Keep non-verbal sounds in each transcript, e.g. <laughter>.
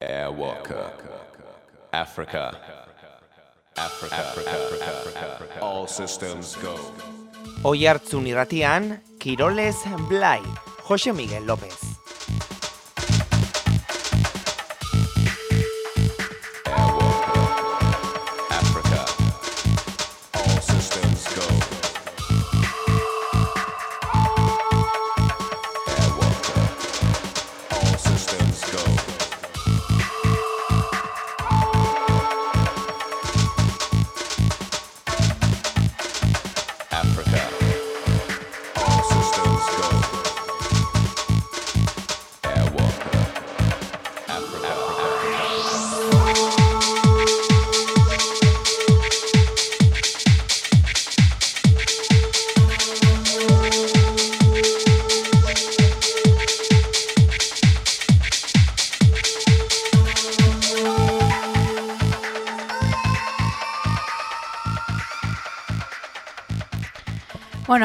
Airwalker. Africa. Africa. Africa. Africa. All systems go. Oi hartzun irratian, Kiroles Blai, Jose Miguel López.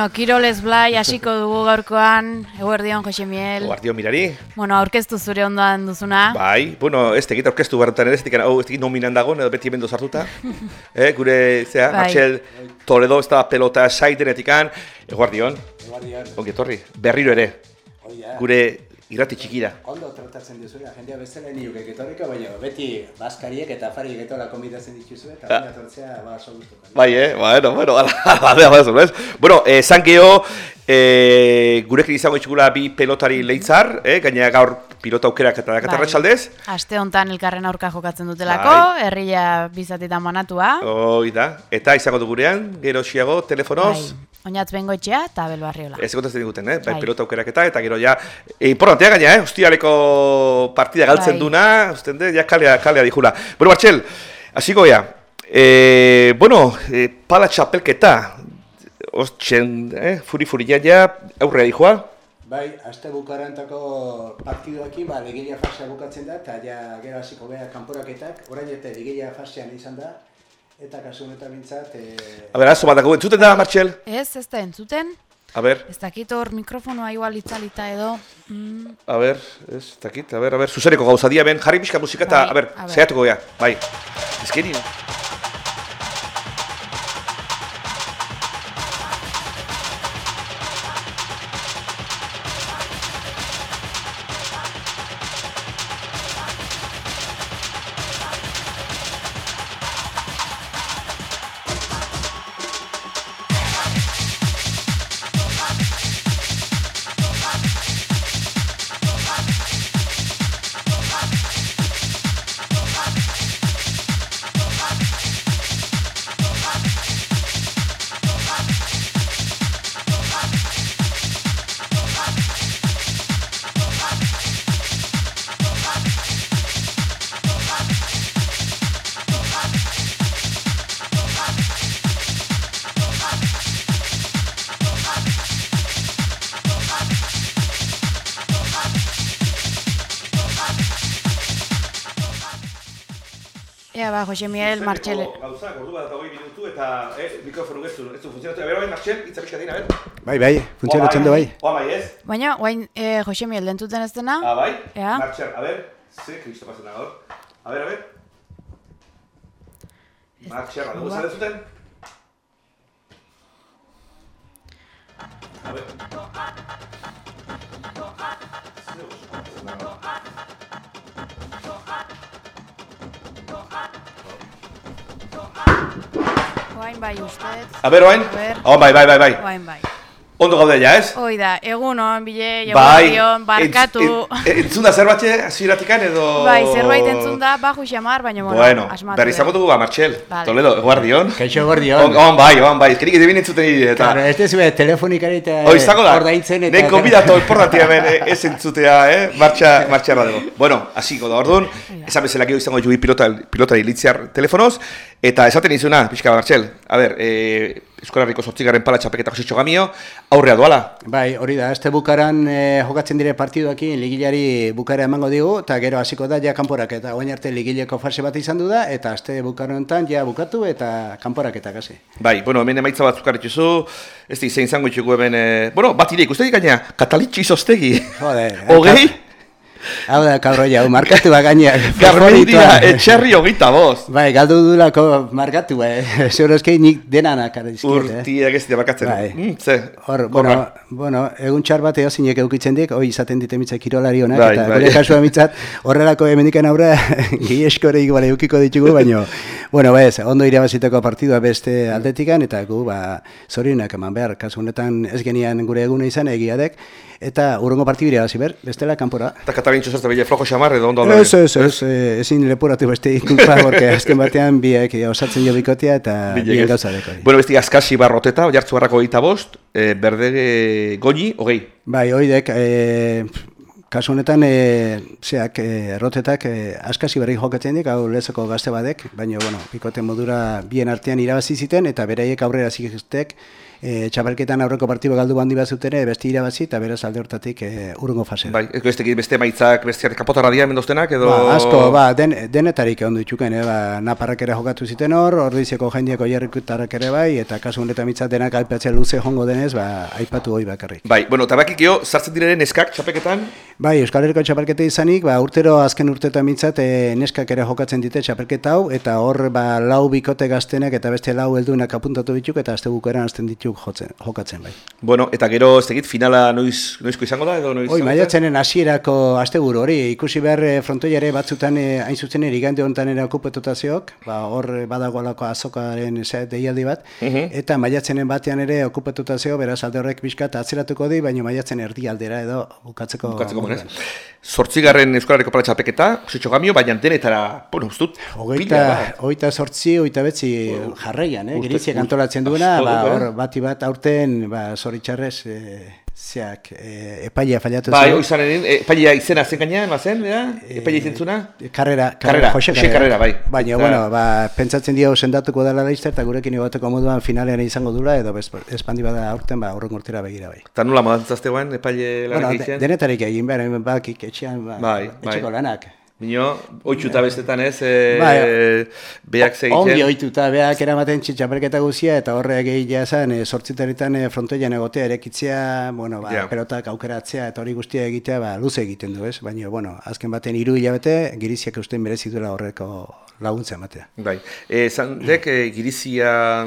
Bueno, Kiroles Blai hasiko dugu gaurkoan, eguerdion Jose Miel. Guardio mirari. Bueno, aurkeztu zure ondoan duzuna. Bai, bueno, ez tekit aurkeztu barrutan ere, ez tekit, hau ez tekit nominan dago, edo beti hemen sartuta. <laughs> eh, gure, zera, Bai. Martxel Toledo, ez da pelota saitenetikan. Eguardion, Eguardian, ongi etorri, berriro ere, hoi da. gure irrati txikira. Ondo tratatzen duzue, jendea bezala niuk etorriko, baina beti baskariek eta afariek etola komidatzen dituzue, eta baina tortzea ba oso gustuko. Bai, eh? Bueno, bueno, ala, ala, ala? Bueno, eh, zankeo, eh, gurekin izango itxugula bi pelotari leitzar, eh? Gainera gaur pilota aukerak eta dakatarra txaldez. Aste hontan elkarren aurka jokatzen dutelako, Bai. herria bizatitan manatua. Hoi da, eta izango du gurean, gero xiago, telefonoz. Bai. Oinatz bengoetxea eta Abel Barriola. Ez kontatzen diguten, eh? Bai, Bai. pelota aukeraketa eta gero ja e, importantea gaina, eh? Hostialeko partida galtzen Bai. duna, usten de, ja kalea, kalea dijula. Bueno, Martxel, hasiko gea. E, bueno, e, pala txapelketa, ostxen, eh? Furi furi ja, ja, aurrea dijoa. Bai, aste bukarantako partiduekin, ba, legilea fasea bukatzen da, eta ja gero hasiko beha kanporaketak, orain eta legilea fasean izan da, eta kasu honetan bintzat, e, A ber, azo bat dago, entzuten da, Martxel? Ez, ez da entzuten. A ber, Ez dakit hor mikrofonoa igual itzalita edo. Mm, a ber, ez dakit, a ber, a ber, zuzeneko gauza dia ben, jarri pixka musika eta, Bai, a ber, zehatuko gea, bai. Ezkeri, Ea ba, Jose Miel, Martxele. Gauza, ordu bat eta hogei minutu eta eh, mikrofonu ez du funtzionatu. A ber, bai, Martxel, hitza pixka dina, a ber. bai, bai, funtzionatzen du bai. Oa bai, ez? Baina, guain, eh, Jose Miel, dentuten ez dena? Ah, bai? Ea. Martxel, a ber, ze kristo pasen da hor. A ber, a ber. Martxel, adugu zaren zuten? A ber. Guain bai ustez. A ber, oain? Oh, bai, bai, bai, bai. Guain bai. Ondo gaude ja, ez? Hoi da, egun hon, bile, Bai, jaguarion, barkatu. entz- en- entzun da zerbatxe hasieratikan edo... Bai, zerbait entzun da, baju xamar, baina bueno, Bueno, asmatu. berri izango dugu ba, Martxel. Vale. Toledo, eguardion. Kaixo On, eguardion. on bai, on bai, eskerik edo entzuten nire eta... Claro, ez dezue telefonikari eta Hoi, izango da, ordaintzen eta... nen konbidatu importantia hemen eh, ez entzutea, eh? Martxa, martxa erradego. Bueno, hasiko da, orduan, esan bezala gero izango jubi pilota, pilota litziar telefonoz, eta esaten izuna, pixka bat, Martxel, a ber, eh, Euskal Herriko sortzigarren pala txapeketa jositxo gamio, aurrea doala. Bai, hori da, este bukaran eh, jokatzen dire partiduekin ligilari bukara emango digu, eta gero hasiko da ja kanporak eta oain arte ligileko fase bat izan du da, eta aste bukara honetan ja bukatu eta kanporak eta kasi. Bai, bueno, hemen emaitza batzuk arritxuzu, ez di, zein zango itxugu hemen, eh, bueno, bat ire, ikusten gaina, katalitxi izostegi. <laughs> Hogei? Hau da, kabro jau, markatu ba gaineak. <laughs> Garmendia, etxerri hogeita bost. Bai, galdu dulako markatu, eh. <laughs> Zeurozkei nik denanak arizkiet, eh. Urtiak ez dira markatzen. Bai. Mm, ze, Hor, bueno, bueno, egun txar bat eozinek eukitzen dik, hoi izaten dite mitzak kirolari honak, Bai, eta bai. gure kasua mitzat, horrelako hemendikan aurre, <laughs> gieskoreik bale eukiko ditugu, baino, bueno, bez, ondo irabaziteko partidua beste aldetikan, eta gu, ba, zorionak eman behar, kasu honetan ez genian gure eguna izan egiadek, eta urrengo partidu irabazi ber, bestela kanpora. Eta katalintxo zazte bile flojo xamar edo ondo aldaren. Ez, ez, ez, eh, ezin leporatu beste ikulpa, <laughs> porque azken batean biek eh, osatzen jo bikotea eta bien ez. gauza deko. Bueno, besti azkasi barroteta, jartzu barrako hogeita bost, e, berde goñi, hogei. Bai, oidek, e, kasu honetan, e, zeak, e, errotetak, e, askasi berri jokatzen dik, hau lezeko gazte badek, baina, bueno, bikote modura bien artean irabazi ziten, eta beraiek aurrera zikistek, e, txapelketan aurreko partidu galdu bandi bat zuten, beste irabazi, eta beraz alde hortatik e, urrengo fase. Bai, beste, beste maitzak, beste kapotarra dira mendoztenak, edo... Ba, asko, ba, den, denetarik ondo itxuken, eh, ba, naparrak ere jokatu ziten hor, ordizeko jendiako jarrikutarrak ere bai, eta kasu honetan mitzat denak aipatzea luze jongo denez, ba, aipatu hoi bakarrik. Bai, bueno, eta bakik jo, sartzen direnen neskak, txapeketan, Bai, Euskal Herriko txapelketa izanik, ba, urtero azken urteetan mitzat e, neskak ere jokatzen dite txapelketa hau, eta hor ba, lau bikote gaztenak eta beste lau heldunak apuntatu dituk, eta azte bukaeran azten dituk jotzen, jokatzen bai. bueno, eta gero, ez tegit, finala noiz, noizko izango da, edo noiz? Da? maiatzenen hasierako asteburu hori, ikusi behar e, frontoiare batzutan e, hain zuzen ere igande okupatuta zeok, ba, hor e, badagoelako azokaren deialdi bat, Mhm. eta maiatzenen batean ere okupatuta zeo, beraz alde horrek pixkat atzeratuko di, baina maiatzen erdialdera edo bukatzeko. Bukatzeko monez. Zortzigarren Euskal Herriko Pala txapeketa, Jositxo Gamio, baina denetara, bueno, ez dut, Hogeita, pila hogeita sortzi, hogeita betzi jarraian, eh? urte- antolatzen duena, ba, eh? hor, bati bat aurten, ba, zoritxarrez, e, zeak, e, epaia fallatu Bai, zuen. hoi zanen, e, epaia izena zen gainean, bazen, bera? Epaia izentzuna? Karrera, Karrera, Jose Jose Karrera, bai. Baina, bueno, ba, pentsatzen dio sendatuko dela laizter, eta gurekin egoteko moduan finalean izango dula, edo espandi bada aurten, ba, horren urtera begira bai. Eta nola modantzazte guen, epaile Bueno, lanak de, egiten? denetarik egin behar, bakik etxean, ba, Bai, etxeko bai. lanak. Bino, oitxuta bestetan ez, e, Bai. beak zegiten. Ongi ohituta beak eramaten txapelketa guzia eta horre egia zen e, sortzitaritan e, frontoian egotea erekitzea, bueno, ba, Ja. pelotak aukeratzea eta hori guztia egitea ba, luze egiten du, ez? Baina, bueno, azken baten hiru hilabete giriziak ustein merezi duela horreko laguntza ematea. Bai, e, zan dek, e, girizia...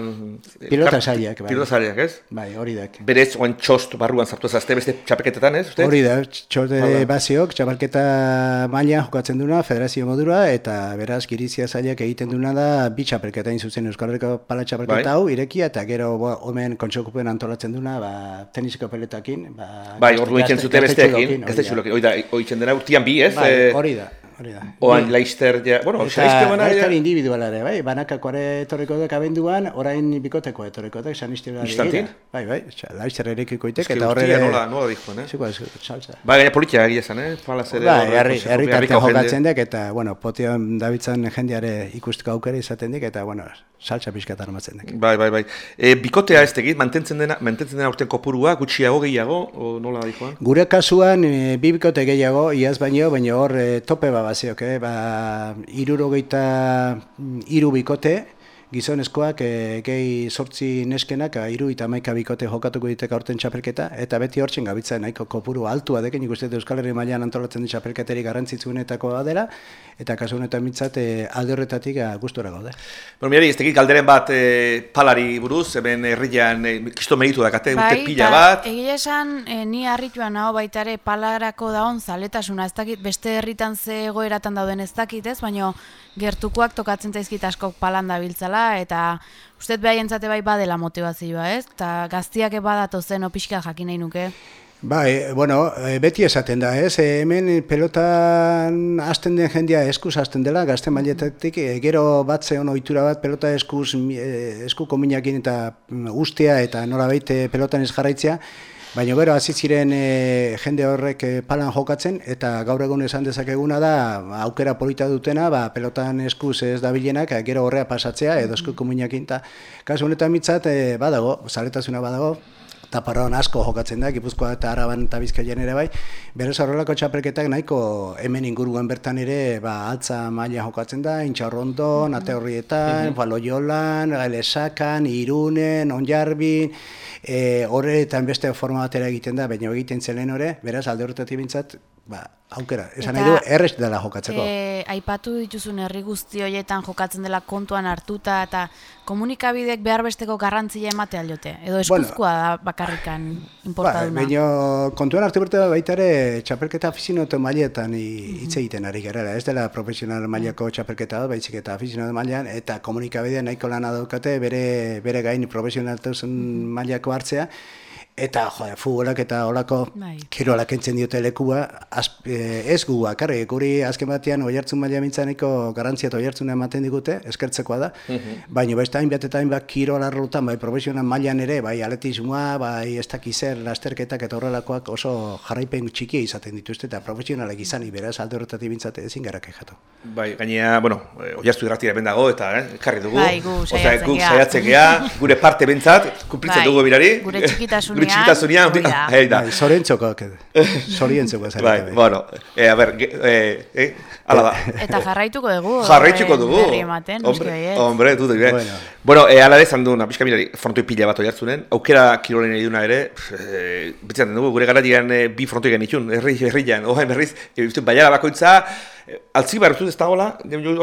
e, Pilota sailak, bai. Pilota sailak, ez? Bai, hori dak. Berez, oan txost barruan sartu ezazte beste txapeketetan, ez? Uste? Hori da, Hala. baziok, txapelketa maila jokatzen duna, federazio modura, eta beraz girizia zailak egiten duna da, bi txapelketa zuzen Euskal Herriko pala txapelketa Bai. hau, irekia, eta gero bo, omen kontxokupen antolatzen duna, ba, tenisiko peletakin, ba, Bai, egiten gazte- zute besteekin, gaztetxuekin, gazte hori da. hori dena, urtian bi, ez? Bai, E, hori da, hori da. Oan Bi- Leicester, ja, bueno, Eta Leicester bana, Leicester ja, individuala ere, bai, banakakoare etorriko dek abenduan, orain bikoteko etorriko dek, san istibela Instantin? Bai, bai, Leicester erekiko itek, Eske eta horre... urtia nola, nola dikoen, eh? Ziko, ez, salsa. Bai, gaina politia egia zen, eh? Palaz ere, Bai, herri, herri jokatzen dek, eta, bueno, potioan dabitzan jendeare ikusteko aukera izaten dik, eta, bueno, salsa pixkat armatzen dek. Bai, bai, bai. E, bikotea ez tegit, mantentzen dena, mantentzen dena urten kopurua, gutxiago, gehiago, o nola dikoan? Gure kasuan, e, bi bikote gehiago, iaz baino, baina hor e, tope babaziok, eh? ba, irurogeita mm, hiru bikote, gizonezkoak e, gehi sortzi neskenak, a, iru eta maika bikote jokatuko diteka aurten txapelketa, eta beti hortzen gabitzen nahiko kopuru altua dekin, nik uste dut Euskal Herri mailan antolatzen di txapelketeri garrantzitsuenetako dela, eta kasu honetan mitzat e, alde horretatik a, gustora gaude. Bueno, mirari, ez tegit galderen bat e, palari buruz, hemen herrian, e, kisto meritu dakate, urte pila bat. Egia esan, eh, ni harrituan hau baita ere palarako daon zaletasuna, ez dakit, beste herritan ze egoeratan dauden ez dakit ez, baina gertukoak tokatzen zaizkit askok palan dabiltzala, eta uste behaientzate bai badela motivazioa, ez? Eta gaztiak badatu zen opixka jakin nahi nuke. Bai, bueno, e, beti esaten da, ez? E, hemen pelotan hasten den jendia eskuz hasten dela, gazte mailetatik, e, gero bat zeon ohitura bat pelota eskuz, mi- e, eskuko minakin eta mm, ustea eta nola pelotan ez jarraitzea, Baina gero hasi ziren e, jende horrek e, palan jokatzen eta gaur egun esan dezakeguna da aukera polita dutena, ba, pelotan eskuz ez dabilenak, gero horrea pasatzea edo eskuko minakin ta. Kasu honetan mitzat e, badago, zaletasuna badago, taparron asko jokatzen da, Gipuzkoa eta Araban eta Bizkaian ere bai. Berez horrelako txapelketak nahiko hemen inguruan bertan ere ba, altza maila jokatzen da, intxarrondon, ate horrietan, Baloiolan, Lesakan, Irunen, Onjarbin, e, horretan beste forma batera egiten da, baina egiten zelen hore, beraz alde horretatik bintzat, ba, aukera. Esan nahi du, errez dela jokatzeko. E, aipatu dituzun herri guzti horietan jokatzen dela kontuan hartuta eta komunikabidek behar besteko garrantzia emate aliote. Edo eskuzkoa da bakarrikan Ba, importaduna. baina kontuan hartu bertu baita ere txapelketa aficionatu mailetan hitz egiten ari gara. Ez dela profesional mailako txapelketa bat, baizik eta aficionatu mailan eta komunikabidean nahiko lana daukate bere, bere gain profesionaltasun mailako hartzea. Eta, jo, futbolak eta olako Bai. kirolak entzen diote lekua, azp, eh, ez gu bakarrik, guri azken batean oihartzun maila mintzaneko garantzia eta oihartzuna ematen digute, eskertzekoa da, baina beste hainbat eta hainbat kirol arlotan, bai profesional mailan ere, bai atletismoa, bai ez dakiz zer, lasterketak eta horrelakoak oso jarraipen txikia izaten dituzte, eta profesionalak izanik, beraz, alde horretatik bintzate ezin gara kejatu. Bai, gainea, bueno, eh, oiaztu irratira hemen dago eta eh, ekarri dugu. Bai, gu gea, gure parte bentzat, <laughs> kumplitzen Bai, dugu birari. gure txikitasunean, gure <laughs> txikitasunean, hori da. hori da. Bai, Zorientzoko, ez Bai, bueno, eh, a ber, ge- eh, eh, ala da. Eta jarraituko dugu. <laughs> Jarraituko dugu. Berri ematen, hombre, hombre, dut ere. Bueno. Bueno, eh, ala ere zan duen, pixka mirari, frontoi pila bat oiartzunen, aukera kirolen nahi duna ere, eh, betzaten dugu, gure garatian eh, bi frontoi genitxun, herri, herrian, ohain berriz, eh, biztu, baiara bakoitza, eh, altzibar, ez dagoela,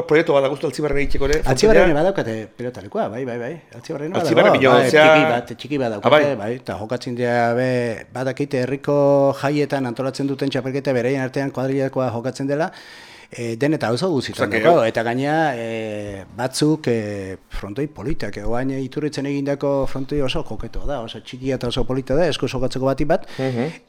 proiektu bat gustu altzibarren egiteko ere. Altzibarren frontoia. badaukate pelotalekoa, bai, bai, bai. Altzibarren Altzibarren badago, bino, bai, txiki bat, txiki bat Ah, daukate, bai. bai, eta jokatzen dira be, badakite herriko jaietan antolatzen duten txapelketa bereien artean kuadrilakoa jokatzen dela, e, den eta oso que- dago, eta gaina e, batzuk e, frontoi politak, egoain iturritzen egindako frontoi oso koketoa da, oso txikia eta oso polita da, esku jokatzeko bati bat,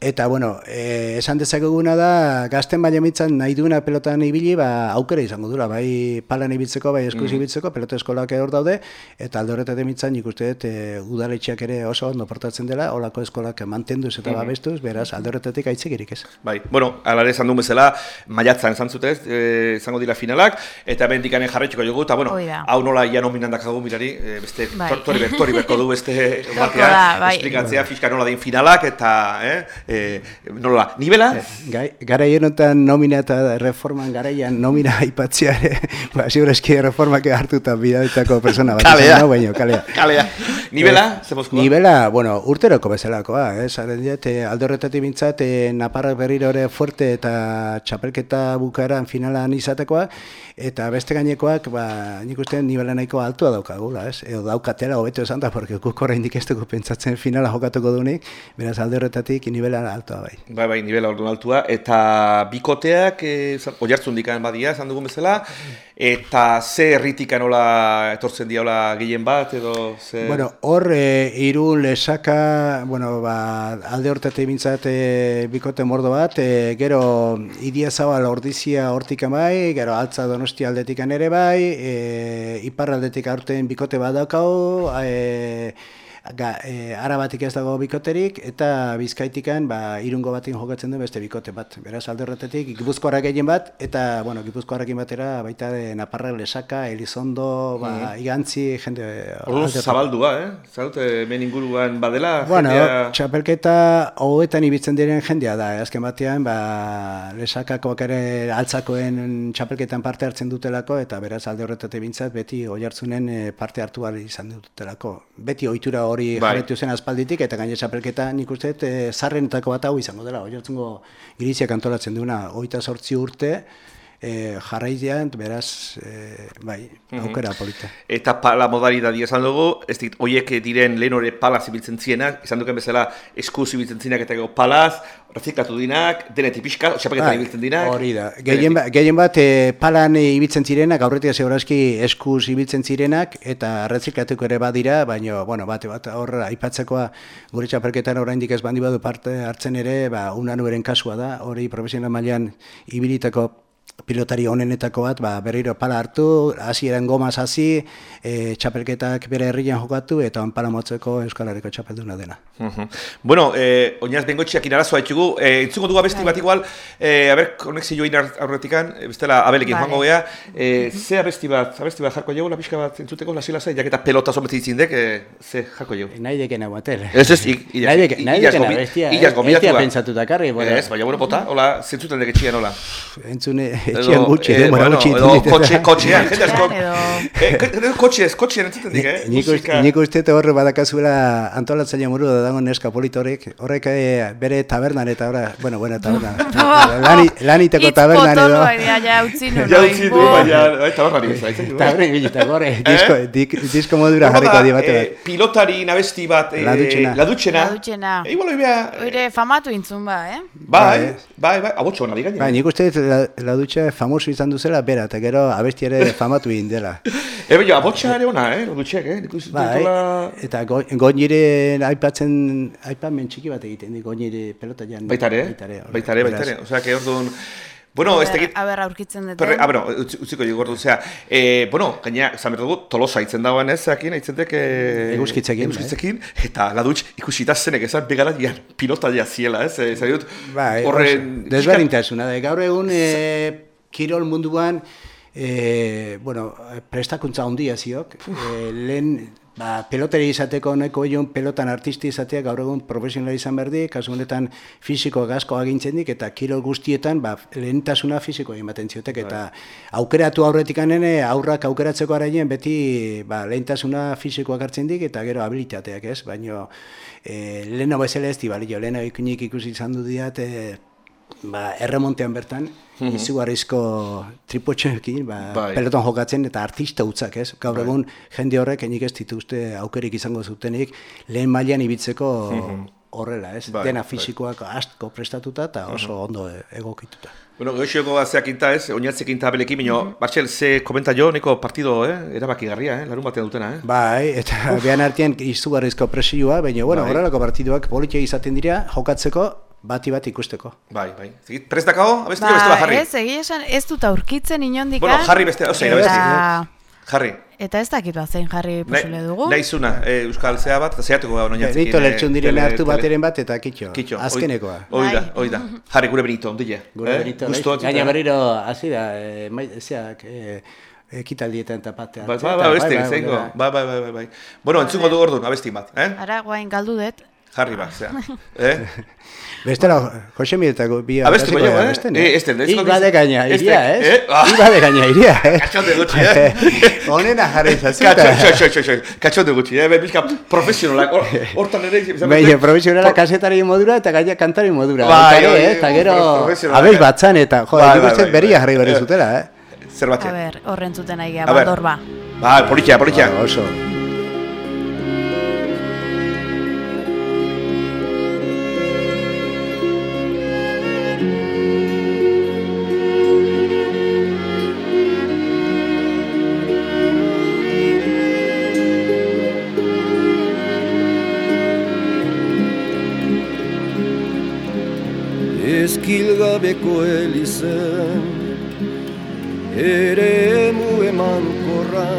eta bueno, e, esan dezakeguna da, gazten baina mitzan nahi duena pelotan ibili, ba, aukera izango dura, bai palan ibiltzeko, bai eskuz ibiltzeko, pelota eskolak hor daude, eta alde horretatik mitzan nik uste dut e, udaletxeak ere oso ondo portatzen dela, olako eskolak mantenduz eta babestuz, beraz alde horretatik aitzekirik ez. Bai, bueno, ala ere esan duen bezala, maiatzan esan zutez, eh, izango dira finalak, eta hemen dikanen jarretxiko jogu, eta bueno, hau nola ja nominan dakagu mirari, eh, beste, Bai. tor- tori, ber, tori berko du beste <laughs> batean, bai. esplikatzea fiska nola din finalak, eta, eh, eh, nola, nivela? Gai, garaien honetan nomina eta reforman garaian nomina aipatzea ere, <laughs> ba, ziureski reformak hartuta bidalitako persona bat. Kalea. izan da, baino, kalea. <laughs> Kalea. Nivela, ze mozkoa? Nibela, bueno, urteroko bezalakoa, eh? Zaren diat, eh, alde horretatik bintzat, eh, Naparrak berriro ere fuerte eta txapelketa bukaeran finalan izatekoa, eta beste gainekoak, ba, nik uste nibela nahiko altua daukagula, ez? Edo daukatela, hobeto esan da, porque guk oraindik ez dugu pentsatzen finala jokatuko dunik, beraz alde horretatik nibela altua bai. Bai, bai, nivela orduan altua, eta bikoteak, eh, oiartzun dikan badia, esan dugun bezala, eta ze herritika nola etortzen diola gehien bat, edo ze... Bueno, hor e, irun lesaka, bueno, ba, alde hortatik bintzat e, bikote mordo bat, e, gero idia zabal ordizia hortikan bai, gero altza donostia aldetikan ere bai, e, iparraldetik aurten bikote bat daukau, e, ga, e, arabatik ez dago bikoterik, eta bizkaitikan ba, irungo batin jokatzen du beste bikote bat. Beraz, alde horretatik, gipuzkoarrak gehien bat, eta, bueno, gipuzkoarrakin batera, baita de Naparra, Lesaka, Elizondo, ba, igantzi, jende... Orduan alde- zabaldua, eh? Zaut, hemen inguruan badela, Bueno, jendea- txapelketa hoetan ibiltzen diren jendea da, eh, azken batean, ba, lesakakoak ere altzakoen txapelketan parte hartzen dutelako, eta beraz alde horretatik bintzat, beti oi hartzunen eh, parte hartu behar izan dutelako. Beti ohitura hori Bai. jarretu zen aspalditik, eta gaine txapelketa nik uste dut, eh, zarrenetako bat hau izango dela, oi hartzungo iriziak antolatzen duena, hogeita sortzi urte, e, jarraizean, beraz, e, bai, aukera polita. Eta pala modalidadi esan dugu, ez dit, oiek diren lehen hori palaz ibiltzen zienak, izan duken bezala eskuz ibiltzen zienak eta gero palaz, reziklatu dinak, denetik pixka, xapaketan Bai, ibiltzen dinak. Hori da. Gehien, ba- gehien bat e, palan ibiltzen zirenak, aurretik segurazki eskuz ibiltzen zirenak, eta reziklatuko ere badira, baina, bueno, bate bat hor aipatzekoa gure txapelketan oraindik ez bandi badu parte hartzen ere, ba, una beren kasua da, hori profesional mailan ibilitako pilotari onenetako bat, ba, berriro pala hartu, hasieran gomaz hasi, e, txapelketak bere herrian jokatu, eta on pala motzeko Euskal Herriko txapelduna dena. Mhm. Bueno, eh, oinaz bengotxiak inarazoa etxugu, eh, entzungo dugu abesti bat igual, eh, a ber, konexio join ar- aurretikan, eh, bestela abelekin Vale. joango gea, eh, ze abesti bat, abesti bat jarko jau, la pixka bat entzuteko, lasi lasai, jaketa pelota sometzi izindek, eh, ze jarko jau. Nahi dekena batel. Ez ez, Nahi dekena bestia, iaz eh? gomidatu bestia da. pentsatuta karri, bueno. Ez, baina bueno, bota, hola, zentzuten dek etxia nola. entzune, etxean gutxi, eh, denbora bueno, gutxi. edo entzuten kotxe, kotxean, jende asko. Edo... Eh, k- edo kotxez, kotxean entzuten dik, eh? Nik uste, Musika. nik uste horre badakazuela antolatzaile muru da dago neska politorek, horrek eh, bere tabernan eta ora, bueno, bueno, tabernan, <laughs> lani, laniteko tabernan edo, baina ja utzi nuen. Ja bai, utzi baina, bai, ez, aitzen du. tabernan ibilita gore, disko, dik, disko modura jarriko di bate bat. Eh, pilotari nabesti bat, eh, Ladutxena. ladutxena. Ladutxena. Eh, igual hori beha, Oire, famatu intzun ba, eh? bai, bai, bai, abotxo hona digaino. Ba, nik uste la, la dutxa famoso izan duzela bera, eta gero abesti ere <laughs> famatu egin dela. Eh, baina, abotxa ere ona, eh, ladutxek, eh, nik uste Bai, dutela... eta go, goiniren aipatzen, aipamen txiki bat egiten, goinire pelota jan. Baitare, Baitare, hor. baitare, baitare. Osea, que orduan... Bueno, ez tekit... A ber, aurkitzen dut. Ah, bueno, utzi- utziko dugu ordu, osea, eh, bueno, gaina, zan behar dugu, tolosa itzen dagoen ez, zakin, aitzen dek... Eh, Eguzkitzekin, bai. Eguzkitzekin, eta ladutx ikusita zenek ezan begara dian pilota dia ziela, ez, ez, dut, Bai, horren... desberdintasuna da. Gaur egun e, kirol munduan e, bueno, prestakuntza handia ziok. E, lehen ba, peloteri izateko nahiko egun pelotan artisti izatea gaur egun profesionala izan behar di, kasu honetan fisiko asko agintzen dik, eta kirol guztietan ba, lehentasuna fisiko egin ziotek, eta aukeratu aurretik anene, aurrak aukeratzeko araien beti ba, lehentasuna fisikoak hartzen dik, eta gero habilitateak ez, baino e, leheno bezala ez di balio, leheno ikunik ikusi izan du diat, e, ba, erremontean bertan, izugarrizko tripotxeekin, ba, Bai. peloton jokatzen eta artista utzak, ez? Gaur egun jende horrek enik ez dituzte aukerik izango zutenik lehen mailan ibiltzeko horrela, ez? Bai, Dena bai. fisikoak asko prestatuta eta oso ondo e- egokituta. Bueno, goxoko zeak inta ez, oinatzik inta belekin, bino, Martxel, ze komenta jo, neko partido, eh, erabaki garria, eh, larun batean dutena, eh? Bai, eta behan artean izugarrizko presioa, baina, bueno, Bai. horrelako partiduak politia izaten dira, jokatzeko, bati bat ikusteko. Bai, bai. Zegit, prest dakao, abesti beste bat jarri. ez, egia esan, ez dut aurkitzen inondik. Bueno, jarri beste, osea, abesti. Eta, Jarri. eta ez dakit bat zein jarri posible dugu. Naizuna, eh, Euskal Zea bat, eta zeatuko gau oinatzekin. Benito lertxun diren tele- hartu bateren bat eta kitxo, Kitxo, oi- azkenekoa. Hoi da, Bai. hoi da. Jarri gure Benito, ondile. Gure eh? bai. entzutea. gaina berriro, hasi da, e, mai, zeak, e, ekitaldietan tapatea. Bai, bai, bai, beste, zeingo. Bai, bai, bai, bai, bai. Bueno, entzungo du orduan, abesti bat, eh? Ara, guain galdu dut. Jarri bat, zea. <laughs> Eh? <laughs> Bestela, Jose Miretako bi Abestu hasiko baino, da, eh? beste, Eh, este, este, I bade gaina, este, iria, ez? eh? Ah. I bade gaina, iria, eh? <laughs> Katxonde gutxi, eh? <laughs> Honena jarri zazuta. xo, xo, xo, xo, katxonde gutxi, eh? Bizka profesionalak, hor- hortan ere... Baina, beste- profesionala kasetari modura eta gaina kantari modura. Bai, eh, eta gero, profesionalak, abez eh. batzan eta, jo, nik bai, bai, bai. jarri berri Eh. zutela, eh? Zer A batean. ber, horren zuten nahi A ber. baldorba. Ba, politia, politia. Ba, Oso. Ezkilgabeko elizen Ere emu eman korra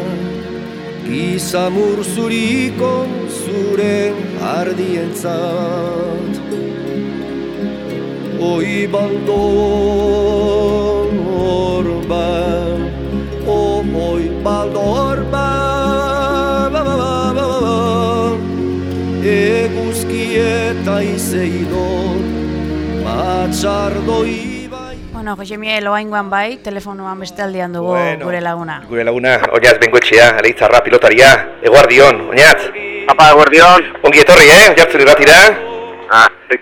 Gizamur zuriko zure ardientzat. Oi baldor ba O oi baldor ba ba ba ba ba ba ba. Eguzki eta izeidor Matxardo ibai Bueno, Jose Miguel, oaingoan bai, telefonoan beste aldean dugu gure laguna. Gure laguna, oinaz bengoetxea, aleitzarra, pilotaria, eguardion, oinaz. Apa, guardión. Ongi etorri, eh? Oiartzun irratira. Ah, sí.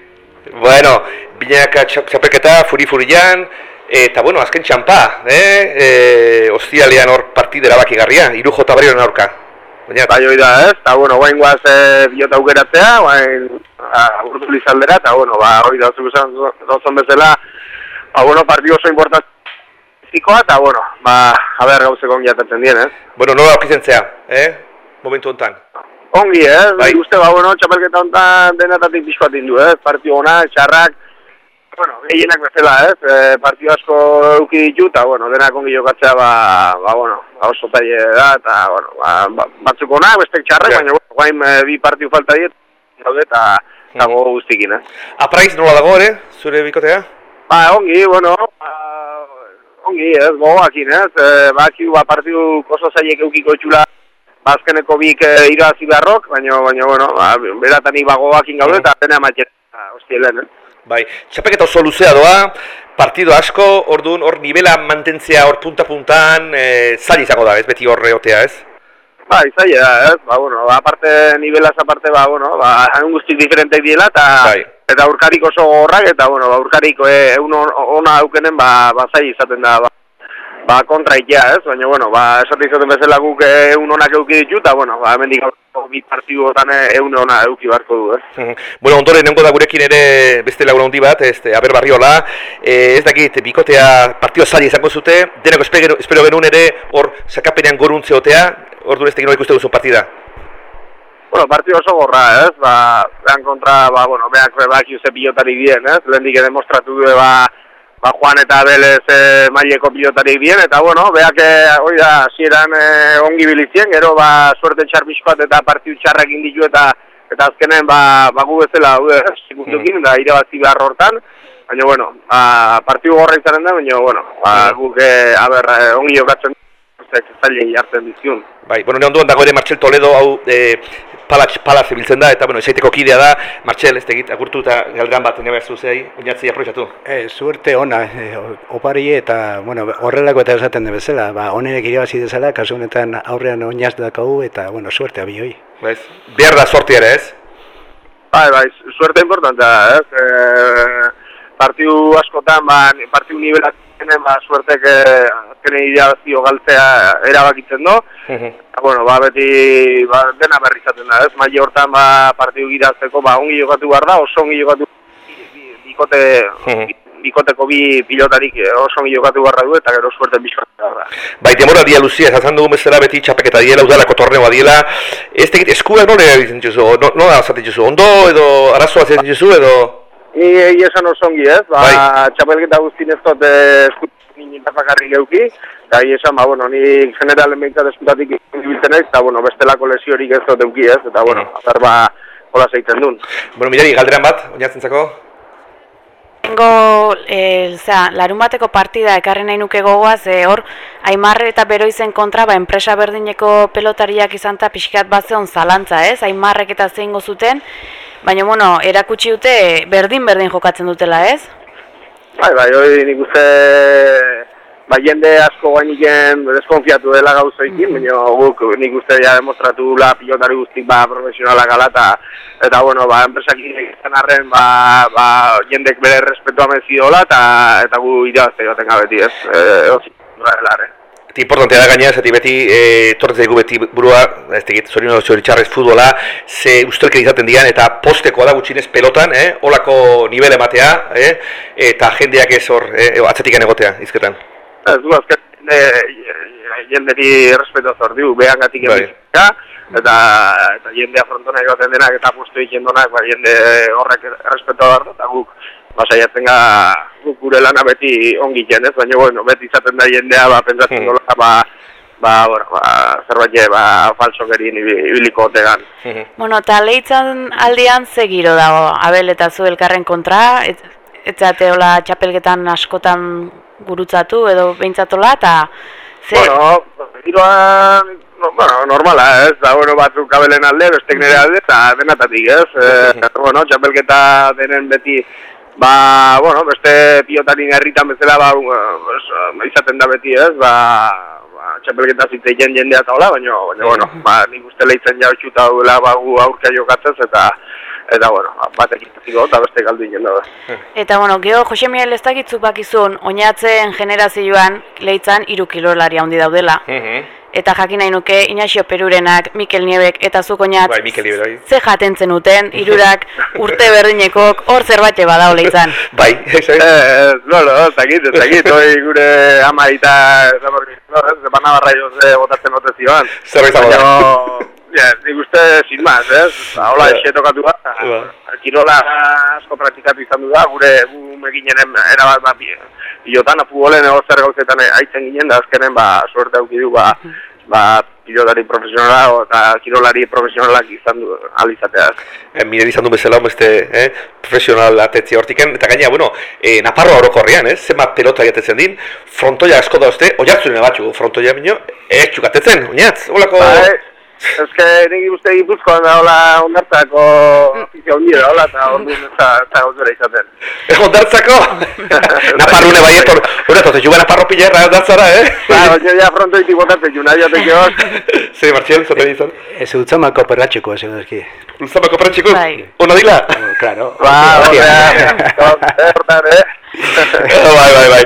Bueno, binaka txap- txapelketa, furi-furian, eta bueno, azken txampa, eh? E, Ostialean hor partide erabakigarria, iru jota aurka. Oinaz, Bai, hori da, ez? Ta, bueno, guain guaz e, biota aukeratzea, guain urtu lizaldera, eta, bueno, ba, hori da, zuk esan dozon bezala, ba, bueno, partio oso importantikoa, eta, bueno, ba, a ber, gauzeko ongi atatzen dien, ez? bueno, nola aurkitzen zea, eh? Momentu hontan. Ongi, ez? Bai. Bai. Uste, ba, bueno, txapelketa honetan denatatik pixko atindu, ez? Partio ona, txarrak, bueno, gehienak bezala, ez? E, partio asko euki ditu, eta, bueno, denak ongi jokatzea, ba, ba, bueno, ba, oso taile da, eta, bueno, ba, ba, batzuk onak, bestek txarrak, Ja. baina, bueno, guain e, bi partio falta diet, daude, eta, eta gogo guztikin, eh? Apraiz nola dago, ere? Zure bikotea? Ba, ongi, bueno, ba, ongi, ez, gogoakin, ez, e, ba, akiu, ba, partiu oso zailek eukiko etxula, ba, azkeneko bik e, irabazi beharrok, baina, baina, bueno, ba, beratanik ba, gogoakin gaude, eta dena matxet, ba, hostielen, eh? Bai, txapeketa oso luzea doa, partido asko, orduan hor nivela mantentzea hor punta-puntan, e, zaila izango da, ez beti horre otea, ez? Ba, izaila da, ez? Ba, bueno, aparte, nivelaz aparte, ba, bueno, ba, hain guztik diferentek diela, eta Bai. eta urkarik oso gorrak, eta, bueno, ba, urkarik e, egun ona aukenen, ba, ba, zaila izaten da, ba, ba, kontra ez? Baina, bueno, ba, esate izaten bezala guk eh, egun onak euki ditu, eta, bueno, ba, hemendik aurreko bi partiduotan eh, egun ona euki barko du, ez? Bueno, ondoren nengo da gurekin ere beste lagun handi bat, este, aber barriola, e, ez dakit, bikotea partio zaila izango zute, denok espero, espero genuen ere hor sakapenean goruntze otea, orduan ez tekin ikuste duzu partida. Bueno, partido oso gorra, ez? Ba, behan kontra, ba, bueno, beak bebak ze pilotari dien, ez? Lehendik demostratu du, ba, ba, Juan eta Abelez e, maileko pilotari dien, eta, bueno, beak, e, hori da, hasieran e, ongi bilizien, gero, ba, suerte txar bizkoat eta partidu txarrak inditu eta eta azkenen, ba, ba gu bezala, daude, ez? Sekundukin, da, irabazi behar hortan, baina, bueno, ba, partidu gorra izanen da, baina, bueno, ba, guk, e, aber, ongi jokatzen, zailei hartzen dizkiun. Bai, bueno, ne ondoan dago ere Martxel Toledo hau e, palatx palaz ibiltzen da, eta bueno, esaiteko kidea da, Martxel, ez tegit, agurtu eta galderan bat nire behar zuzei, oinatzei aprobetsatu. E, suerte ona, e, opari eta, bueno, horrelako eta esaten de bezala, ba, onenek irabazi dezala, kasu honetan aurrean oinaz dakau, eta, bueno, suerte abioi. Baiz, behar da sorti ere, ez? Bai, bai, suerte importantea da, ez? E, partiu askotan, ba, partiu nivelak denen, ba, suertek e, azkenen irabazio galtzea erabakitzen do. Eta, bueno, ba, beti ba, dena berri izaten da, ez? Maile hortan, ba, partiu girazteko, ba, ongi jokatu behar da, oso ongi jokatu bi- bi- bikote, bikoteko bi pilotarik eh, oso ongi jokatu behar du, eta gero suerte bizkoa da. Bai, demora dia luzia, esan dugun bezala beti txapeketa diela, udalako torneoa diela. Ez tegit, eskuak nola erabiltzen duzu, no, nola zaten duzu, ondo edo arazoa zaten duzu edo... Ni esan oso ongi ez, ba, Bai. txapelketa guztin ez dut eh, eskutik bakarrik geuki, eta esan, ba, bueno, ni generalen behintzat eskutatik ibiltzen naiz, eta, bueno, bestelako lesiorik ez dut euki ez, eta, bueno, Mhm. azar, ba, hola zeiten duen. Bueno, mirari, galderan bat, oinatzen Tengo, e, zera, larun bateko partida ekarri nahi nuke gogoaz, e, hor, Aimarre eta Beroizen kontra, ba, enpresa berdineko pelotariak izan eta pixkat bat zeon zalantza, ez? Aimarrek eta zein zuten, baina, bueno, erakutsi dute berdin-berdin jokatzen dutela, ez? Bai, bai, hori nik uste, ba, jende asko gainiken deskonfiatu dela gauzoikin, baina guk nik uste ja demostratu la pilotari guztik ba, profesionalak gala, eta, eta bueno, ba, enpresak izan arren, ba, ba, jendek bere respetua mezi dola, eta, eta gu irabazte joaten gabeti, ez, e, eh. Eta importantea da gainera, zati beti, e, torretzen zaigu beti burua, ez tegit, zorino zoritxarrez futbola, ze ustelken izaten dian, eta postekoa da gutxinez pelotan, eh? olako nivel ematea, eh? eta jendeak ez hor, eh? atzetikan egotea, izketan. Ez du azken jende, jenderi respeto zor diu, behan gatik Bai. eta, eta jendea frontona egoten denak eta postu ikendonak, ba, jende horrek respeto behar du, eta guk ba, saiatzen ga, gure lana beti ongi ez, baina bueno, beti izaten da jendea, ba, pentsatzen Hmm. dola, ba, ba, bueno, ba, zerbait, ba, falso gerin ibiliko otegan. Bueno, eta lehitzan aldian ze giro dago, Abel eta zu elkarren kontra, ez, ez zate hola txapelketan askotan gurutzatu edo behintzatola, eta ze... Bueno, giroan, no, bueno, normala, ez, da, bueno, batzuk kabelen alde, bestek nire alde, eta denatatik, ez, e, bueno, txapelketa denen beti, ba, bueno, beste pilotarin herritan bezala, ba, uh, izaten da beti, ez, ba, ba txapelketa zitzeien jendea eta hola, baina, baina, bueno, ba, nik uste lehitzen jau txuta duela, ba, gu aurka jokatzez, eta, eta, bueno, ba, batek ikutiko, eta beste galdu ingen da. Eta, bueno, geho, Jose Miguel ez dakitzu bakizun, oinatzen generazioan lehitzan iru kilolari handi daudela. Eta jakin nahi nuke, Inaxio Perurenak, Mikel Niebek eta zuk oinatz, Bai, Mikel Niebek, bai. ze jaten zenuten, <laughs> irurak urte berdinekok, hor zerbait badao lehitzan. Bai, ez, ez. Eh, no, no, ez dakit, hoi gure ama eta zaborri, no, Banabarra joz botatzen ote zioan. Zerbait da. Baina, ja, nik uste, sin más, ez, ba, hola, Ja. exe tokatu bat, Ba. kirola asko praktikatu izan du da, gure gu meginen erabat bat, pilotan, futbolen ego zer gauzetan aitzen ginen, da azkenen, ba, suerte auki du, ba, ba, pilotari profesionala eta kirolari profesionalak izan du alizateaz. Eh, Mire izan du bezala, beste, eh, profesional atetzi hortiken, eta gaina, bueno, eh, Naparroa orokorrean, eh, zema pelota jatetzen din, frontoia asko da uste, oiatzunen batxu frontoia bino, ez txukatetzen, oinatz, holako... Bai, Ez que nik uste gipuzkoan da hola ondartzako ofizio hundi da hola, eta <laughs> hor ez da gauzera izaten. Ez ondartzako? <laughs> Naparrune bai, etor, hori atote, jugan naparro pillerra ondartzara, eh? Ba, baina ja frontoitik botatzen juna, joatek joz. Zer, <laughs> Martxel, zaten izan? Ez utzamako perratxeko, ez eski. Luzamako perretxiko? Bai. Ona dila? Claro. Ba, horrean, horrean, eh? bai, bai, bai.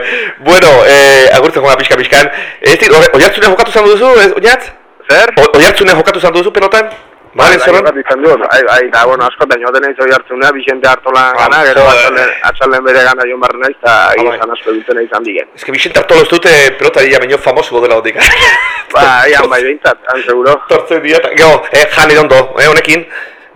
Bueno, eh, agurtzen joan pixka pixkan. Ez dit, oiartzunen jokatu zandu duzu, oiatz? Zer? O- Oiartzunen jokatu zandu duzu pelotan? Bai, Bale, bai, zorran? jokatu izan dut, bai, bai, da, bueno, askotan joaten naiz oi hartzunea, Vicente Artolan Ah, gana, gero atzalen bere gana joan barren naiz, eta bai. egia esan asko duten izan digen. Ez que Vicente Artolo ez dute pelotari ja baino famoso dela hotik. Ba, ian bai behintzat, han seguro. Tortzen dira, eta gero, eh, jan edondo, eh, honekin,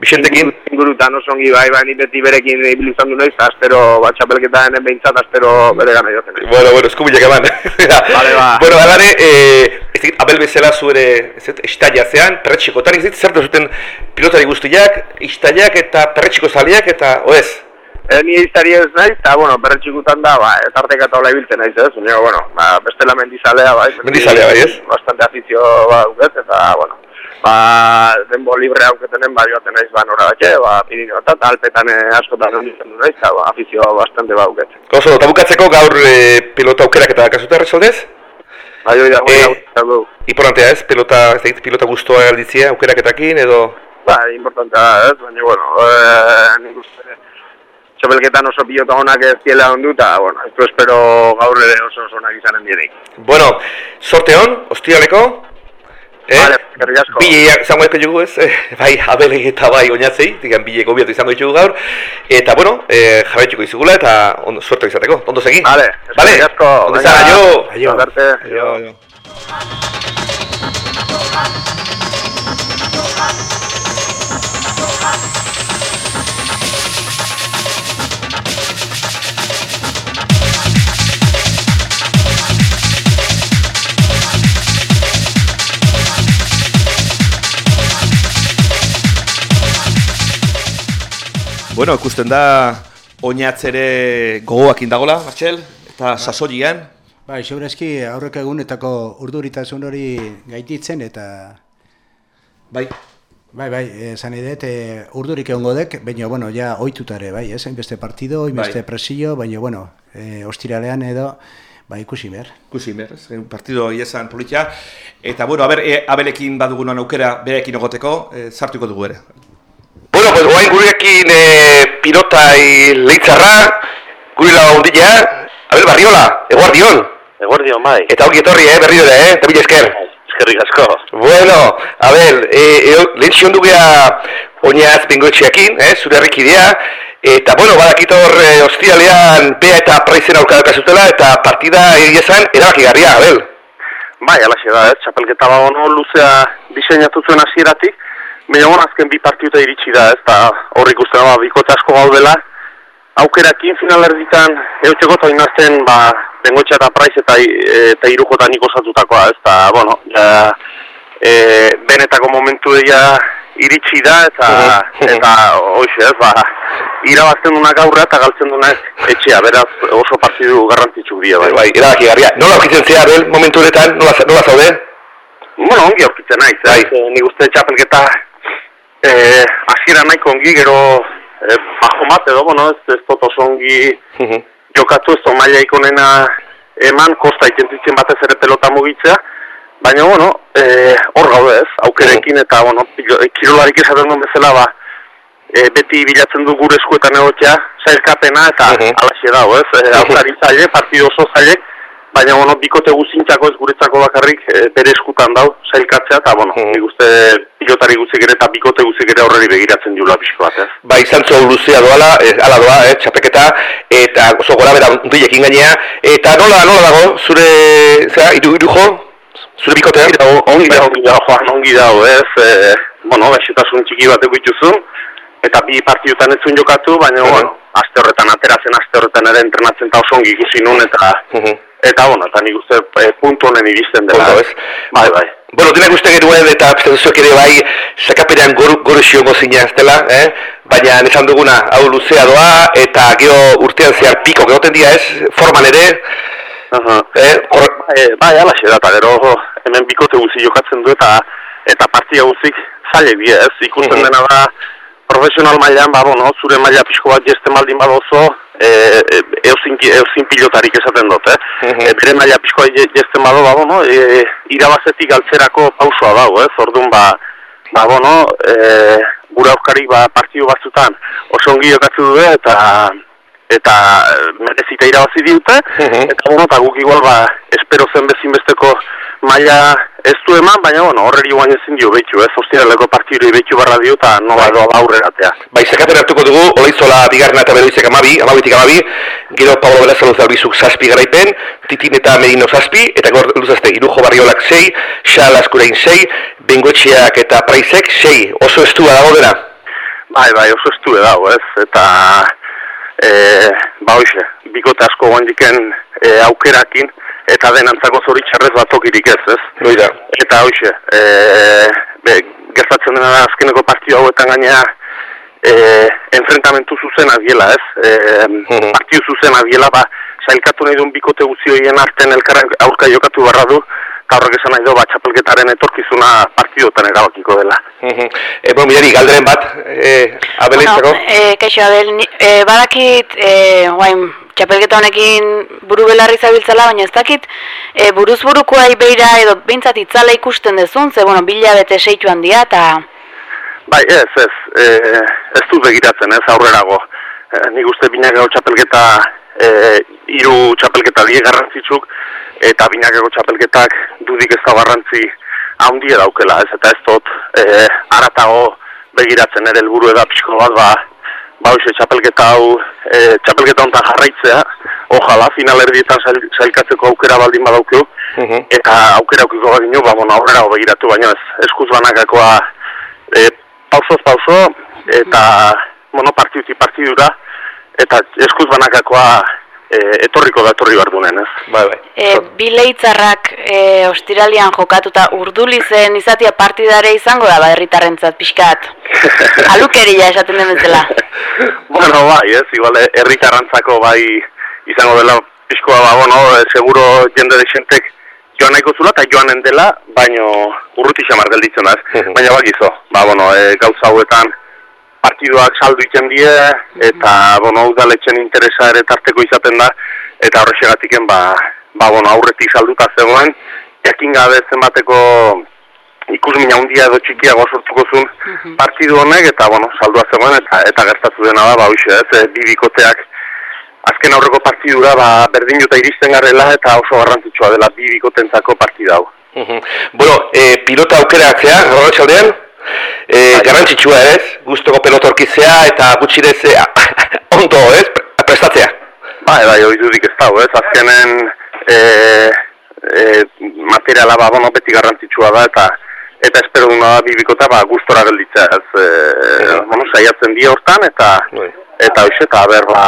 Vicentekin. Ingurutan oso ongi bai, bai, beti berekin ibili izan du eta astero, bat txapelketa enen behintzat, astero bere gana naiz. Bueno, bueno, eskubilak eman. <laughs> Vale, ba. Bueno, alare, eh, ez dakit, abel bezala zu ere, ez dut, estaia zean, perretxikotan, ez dit, zer zuten pilotari guztiak, istaiak eta perretxiko zaliak eta, oez? E, ni iztari ez naiz, eta, bueno, berretxikutan da, ba, etarteka eta hola ibiltzen naiz, ez? Baina, bueno, ba, bestela mendizalea, bai. Mendizalea, bai, ez? Bastante afizio, ba, duket, eta, bueno, ba, denbo libre hauketenen, ba, joaten naiz, ba, nora batxe, ba, Pirineo eta alpetan eh, askotan onditzen du naiz, eta, ba, afizio bastante ba, duket. Oso, eta bukatzeko gaur eh, pilota aukerak eta kasute arrezaldez? Bai, hori da, Eh, hori da, hori da, Importantea ez, pelota, ez dakit, pilota guztua alditzia aukeraketakin edo... Ba, importantea ez, baina, bueno, eh, nik uste, txapelketan oso pilota honak ez diela ondu, eta, bueno, ez espero gaur ere oso oso onak izanen dienik. Bueno, sorte hon, ostialeko. Eh? Vale, asko. Bile izango eko jugu ez, eh, bai, abelek eta bai oinatzei, digan bile gobiatu izango ditugu gaur. Eta, bueno, eh, jarraituko izugula eta ondo, suerte izateko, ondo segi. Vale, Vale, asko. ondo izan, aio. Aio. Aio, aio. Bueno, ikusten da oinatz ere gogoak indagola, Martxel, eta sasorian. Bai, segurazki aurrek egunetako urduritasun hori gaititzen eta Bai. bai, bai, esan dut, e, urdurik egongo dek, baina, bueno, ja oitutare, bai, ez, hainbeste partido, hainbeste Bai. presio, baina, bueno, e, ostiralean edo, bai, ikusi behar. Ikusi, ber, ez, un partido iezan politia. Eta, bueno, a ber, e, abelekin badugunan aukera berekin egoteko, e, sartuko dugu ere. Bueno, pues guain gurekin e, pilotai leitzarra, gure lau ondila, Abel Barriola, eguardion. Eguardion, bai. Eta ongi etorri, eh, berriro ere, eh, eta mila esker. Eskerrik asko. Bueno, Abel, e, e, lehen xiondu geha oinaz bengoetxeakin, eh, zure herrikidea, eta, bueno, badakit hor e, ostialean bea eta praizen aurka zutela, eta partida egia esan erabakigarria, Abel. Bai, alaxe da, ez, txapelketa ba ono luzea diseinatu zuen hasieratik, baina ono azken bi partiuta iritsi da, ez, eta hor ikusten da, ba, bikote asko gaudela, aukerakin finalerditan eutxeko eta inazten, ba, bengoetxea eta praiz eta, i- eta irujotan nik osatutakoa, ez, eta, bueno, ja, e, benetako momentu ja iritsi da, eta, eta, hoxe, ez, ba, irabazten dunak aurra eta galtzen dunak etxea, beraz oso partidu garrantzitsu dira, Bai, bai, erabakigarria. Nola aurkitzen zea, Abel, momentu honetan, nola, nola zaude? Bueno, ongi aurkitzen naiz, Bai. ez? Eh, Nik uste txapelketa eh, hasiera nahiko ongi, gero eh, bajo bat edo, bueno, ez, ez dut oso ongi jokatu ez dut maila ikonena eman, kosta ikentitzen batez ere pelota mugitzea, baina, bueno, eh, hor gaude ez, aukerekin eta, bueno, eh, kirolarik esaten duen bezala, ba, eh, beti bilatzen du gure eskuetan egotea, sailkapena eta Mhm. alaxe dago, ez, eh, <laughs> aukari zaile, partidu oso zailek, baina, bueno, bikote guzintxako ez guretzako bakarrik eh, bere eskutan dau, sailkatzea, eta, bueno, Mhm. nik uste pilotari guzik ere eta bikote guzik ere horreri begiratzen diula pixko bat, ez. Bai, izan zau luzea doala, eh, ala doa, eh, txapeketa, eta oso gora bera untilekin gainea. Eta nola, nola dago, zure, zera, iru, irujo? Zure bikotea? Ongi dago, ongi dago, ongi dago, ongi dago, ez, e, bueno, gaixotasun txiki bat egituzun, eta bi partidutan ez zuen jokatu, baina, Mhm. bueno, aste horretan ateratzen, aste horretan ere entrenatzen eta oso ongi ikusi nun, eta, Mhm. Eta, bueno, eta nik uste e, puntu honen iristen dela. Ondo, ez? Bai, bai. Bueno, denak uste genuen eta zuek ere bai, sakapenean goru, goru xiongo zina ez dela, eh? baina esan duguna, hau luzea doa, eta gero urtean zehar piko gehoten dira ez, forman ere, Aha. Eh, hor, E, bai, alaxe da, eta gero hemen bikote guzi jokatzen du eta eta partia guzik zailek die, ez? Ikusten Mhm. dena da profesional mailan, ba, bueno, zure maila pixko bat jeste maldin badozo, e, e, eozin, eozin pilotarik esaten dut, eh? E, bere maila pixko bat je- jeste bado, ba, bueno, e, irabazetik galtzerako pausoa dago, ez? Orduan, ba, ba, bueno, e, gure aurkari, ba, partidu batzutan oso ongi jokatzu du eta eta eh, merezita irabazi diute, eta bueno, eta guk igual, ba, espero zen bezinbesteko maila ez du eman, baina, bueno, horreri guain ezin dio behitu, ez, ostiraleko partiduri behitu barra dio, eta nola edo aurreratea. bai, zekaten hartuko dugu, Olaizola bigarna eta beroizek amabi, amabitik amabi, gero Pablo Belaza Luzarbizuk zazpi garaipen, Titin eta Merino zazpi, eta gor luzazte, Irujo Barriolak sei, Xal Askurain sei, Bengotxeak eta Praizek sei, oso estua dago dena. Bai, bai, oso estu dago, ez, eta, e, ba, hoxe, bikote asko guandiken e, aukerakin, eta denantzako zoritxarrez bat tokirik ez, ez? Hoi da. Eta hoxe, e, be, gertatzen dena azkeneko partidu hauetan gainea, e, enfrentamentu zuzena biela, ez? E, partidu zuzena biela, ba, sailkatu nahi duen bikote guzioien arten elkarren aurka jokatu barra du, eta horrek esan nahi du, ba, txapelketaren etorkizuna partidotan erabakiko dela. Mhm. E, bueno, mirari, galderen bat, e, abeleitzako. Bueno, eh, kaixo, Abel, ni, eh, badakit, eh, guain, txapelketa honekin buru belarri zabiltzala, baina ez dakit, eh, buruz burukoai beira edo behintzat itzala ikusten dezun, ze, bueno, bila bete seitu handia, eta... Bai, ez, ez, e, ez dut begiratzen, ez, aurrerago. E, nik uste binakako txapelketa, e, hiru txapelketa die garrantzitsuk, eta binakako txapelketak dudik ez da garrantzi handia daukela, ez, eta ez dut e, aratago begiratzen ere helburu eda pixko bat, ba, ba hoxe, txapelketa hau, e, txapelketa honetan jarraitzea, ojala, final erdietan sailkatzeko aukera baldin badaukeu, Mhm. eta aukera aukiko bagino, ba, bueno, aurrerago begiratu, baina ez, eskuz banakakoa e, pausoz pauso, eta, bueno, partiduti partidura, eta eskuz banakakoa e, etorriko da etorri bardunen, ez? Bai, bai. E, bi leitzarrak e, ostiralian jokatuta urduli zen izatia partidare izango da, ba, herritarrentzat pixkat. <laughs> Alukeria esaten den bezala. <laughs> bueno, bai, ez, igual, herritarrantzako bai izango dela pixkoa, ba, bueno, seguro jende desentek joan nahiko zula, eta joanen dela, baino urruti xamar gelditzen da, ez? <laughs> Baina bakizo, ba, bueno, e, gauza hauetan partiduak saldu iten die, eta, bueno, udaletxen interesa ere tarteko izaten da, eta horrexegatiken, ba, ba, bueno, aurretik salduta zegoen, jakin gabe zenbateko ikusmina handia edo txikiago sortuko zuen partidu honek, eta, bueno, saldua zegoen, eta, eta gertatu dena da, ba, hoxe, ez, e, bi bikoteak azken aurreko partidura, ba, berdinuta iristen garela, eta oso garrantzitsua dela bi bikotentzako partida hau. Mhm. Bueno, e, pilota aukeratzea, horretxaldean, e, garrantzitsua ez, guztoko pelota orkitzea eta gutxirez e, <laughs> ondo ez, prestatzea. Bai, bai, hori dudik ez dago, ez, azkenen e, e, materiala ba, bueno, beti garrantzitsua da, eta eta espero duna da bibikota ba, gustora gelditzea, ez, e, bueno, saiatzen di hortan, eta Bai. eta hoxe, eta ber, ba,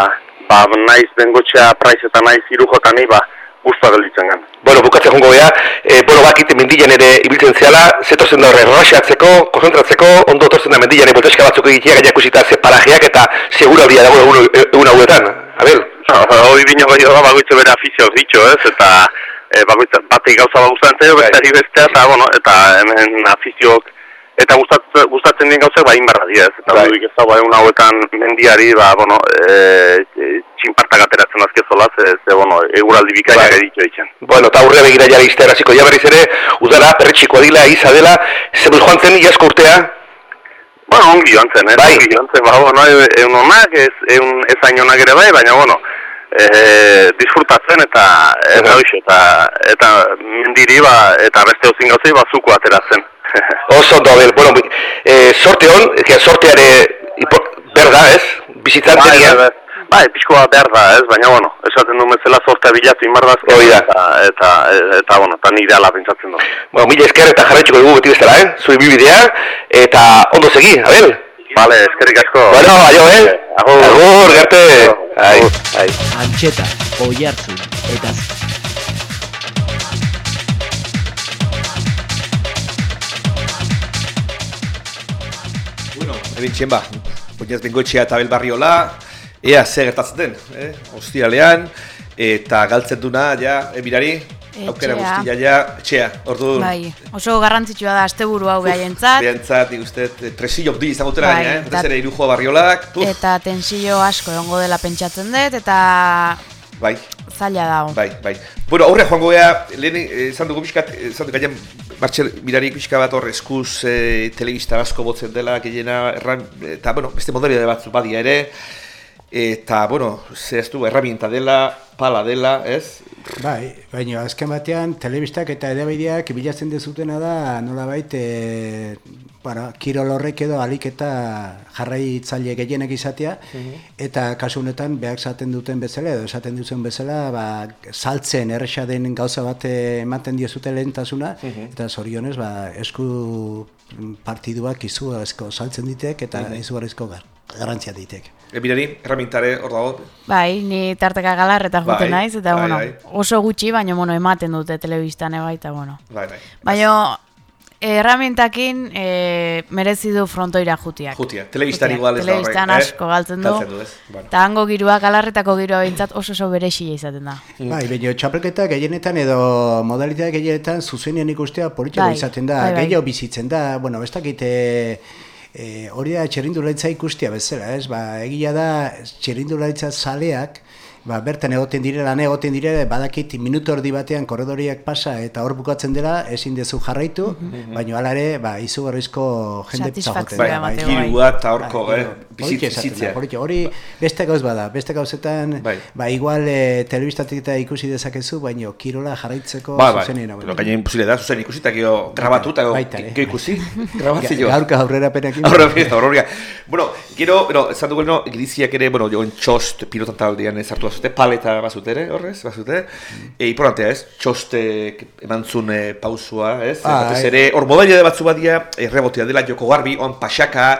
ba, naiz bengotxea praiz eta naiz irujotan ba, gustora gelditzen gan. Bueno, bukatzen jongo geha, e, bueno, bakit mendilan ere ibiltzen zehala, zetozen da horre erraxatzeko, konzentratzeko, ondo tortzen da mendilan bolteska batzuk egitea, gaina ikusita ze parajeak eta segura hori dago egun, egun hauetan. Abel? Hori bino gai da, bagoitze bere afizioz ditxo, ez, eta e, bagoitze batei gauza ba gustatzen zaio, besteari bestea, eta, bueno, eta hemen afiziok, eta gustatzen, gustatzen dien gauzak, ba, inbarra dira, ez, eta Bai. bai. ez da, ba, egun hauetan mendiari, ba, bueno, e, e, txinpartak ateratzen azkezola, ze, ze, bueno, eguraldi bikainak Bai. editxo eitzen. Bueno, eta aurre begira jara izte erraziko, ja berriz ere, udara, perretxikoa dila, iza dela, zebel joan zen, iasko urtea, Bueno, ongi joan zen, eh? Bai. Ongi joan zen, ba, bueno, egun onak, ez, egun ezain onak ere bai, baina, bueno, e, disfrutatzen eta eta Aha. hoxe, eta eta mendiri ba eta beste ozin gauzei ba zuko ateratzen. Oso ondo, Abel, bueno, e, sorte hon, sorteare, ipo, berda, ez? Bizitzan bai, tenia. bai, bai, pixkoa behar da, ez, baina, bueno, esaten du bezala sortea bilatu inbardazko. Hori da. Eta, eta, eta, bueno, eta nire ala pentsatzen du. Bueno, mila esker eta jarraitxiko dugu beti bezala, eh? Zui bibidea, eta ondo segi, Abel? Vale, eskerrik asko. Bueno, aio, eh? Agur. Agur, gerte. Ai, ai. Antxeta, oiartzun, eta Ebintxen ba, oinaz bengoetxea eta Abel Barriola, ea ze gertatzen den, eh? Ostialean, eta galtzen duna, ja, e, mirari, aukera Etxea. guztia, ja, etxea, ordu, Bai, oso garrantzitsua da asteburu hau behaientzat. behantzat, nik uste, eh, presillo di izango dutela Bai, gaina, eh? eta- ere irujo barriolak, puf, Eta tensio asko egongo dela pentsatzen dut, eta bai, zaila dago. bai, bai. Bueno, aurre joango gea, lehen eh, esan dugu pixkat, eh, esan dugu gaian, Martxel, mirari pixka bat hor eskuz eh, telebista asko botzen dela, gehiena, erran, eta, bueno, beste modelia batzuk badia ere, eta, bueno, zehaztu, erraminta dela, pala dela, ez? Bai, baina azken batean telebistak eta edabideak bilatzen dezutena da nolabait e, bueno, kirol horrek edo alik eta jarraitzaile gehienek izatea. Eta kasu honetan behak esaten duten bezala edo esaten duten bezala ba, saltzen erresa den gauza bat ematen diozute lehentasuna. Eta zorionez ba, esku partiduak izugarrizko saltzen ditek eta izugarrizko gar, garrantzia ditek. E, mirari, erramintare hor dago, Bai, ni tarteka galarreta Bai, joten naiz, eta bai, bueno, bai. oso gutxi, baina bueno, ematen dute telebistan bai, eta bueno. bai, bai. Baina erramintakin e, merezi du frontoira jutiak. Jutia, telebistan Jutiak. igual ez da horrek, Telebistan eh? asko galtzen du. Galtzen du, ez? Bueno. Eta hango girua, galarretako girua behintzat oso oso berexia izaten da. Bai, baina txapelketa gehienetan edo modalitatea gehienetan zuzenean ikustea politxo Bai, izaten da, bai, bai. gehiago bizitzen da, bueno, ez dakit e, hori da txerrindularitza ikustea bezala, ez? Ba, egia da txerrindularitza zaleak, ba, bertan egoten direla, lan egoten direla, badakit minutu erdi batean korredoriak pasa eta hor bukatzen dela, ezin dezu jarraitu, baina hala ere, ba, izugarrizko jende Satisfakzioa pzagoten. emateko, bai. Girua eta horko, Bai, eh, gero, bizit- politxe esaten da, bizitzea. Hori beste gauz bada, beste gauzetan, Bai. ba igual e, telebistatik eta ikusi dezakezu, baina kirola jarraitzeko Ba, bai, zuzenean hau. pero gainen posible da, zuzen ikusi, eta gero grabatu, eta ere. gero ikusi, <laughs> grabazioa. Gaurka <laughs> aurrera penekin. Aurra eta aurroria. Bueno, gero, bueno, esan dugu, no, ere, bueno, joen txost pilotan taldean ez hartu bazute, paleta bazute horrez, bazute. E, importantea ez, txostek eman zuen e, pausua, ez? Ah, Batez eh. ere, hor modalidade batzu badia, errebotea dela, joko garbi, on pasaka,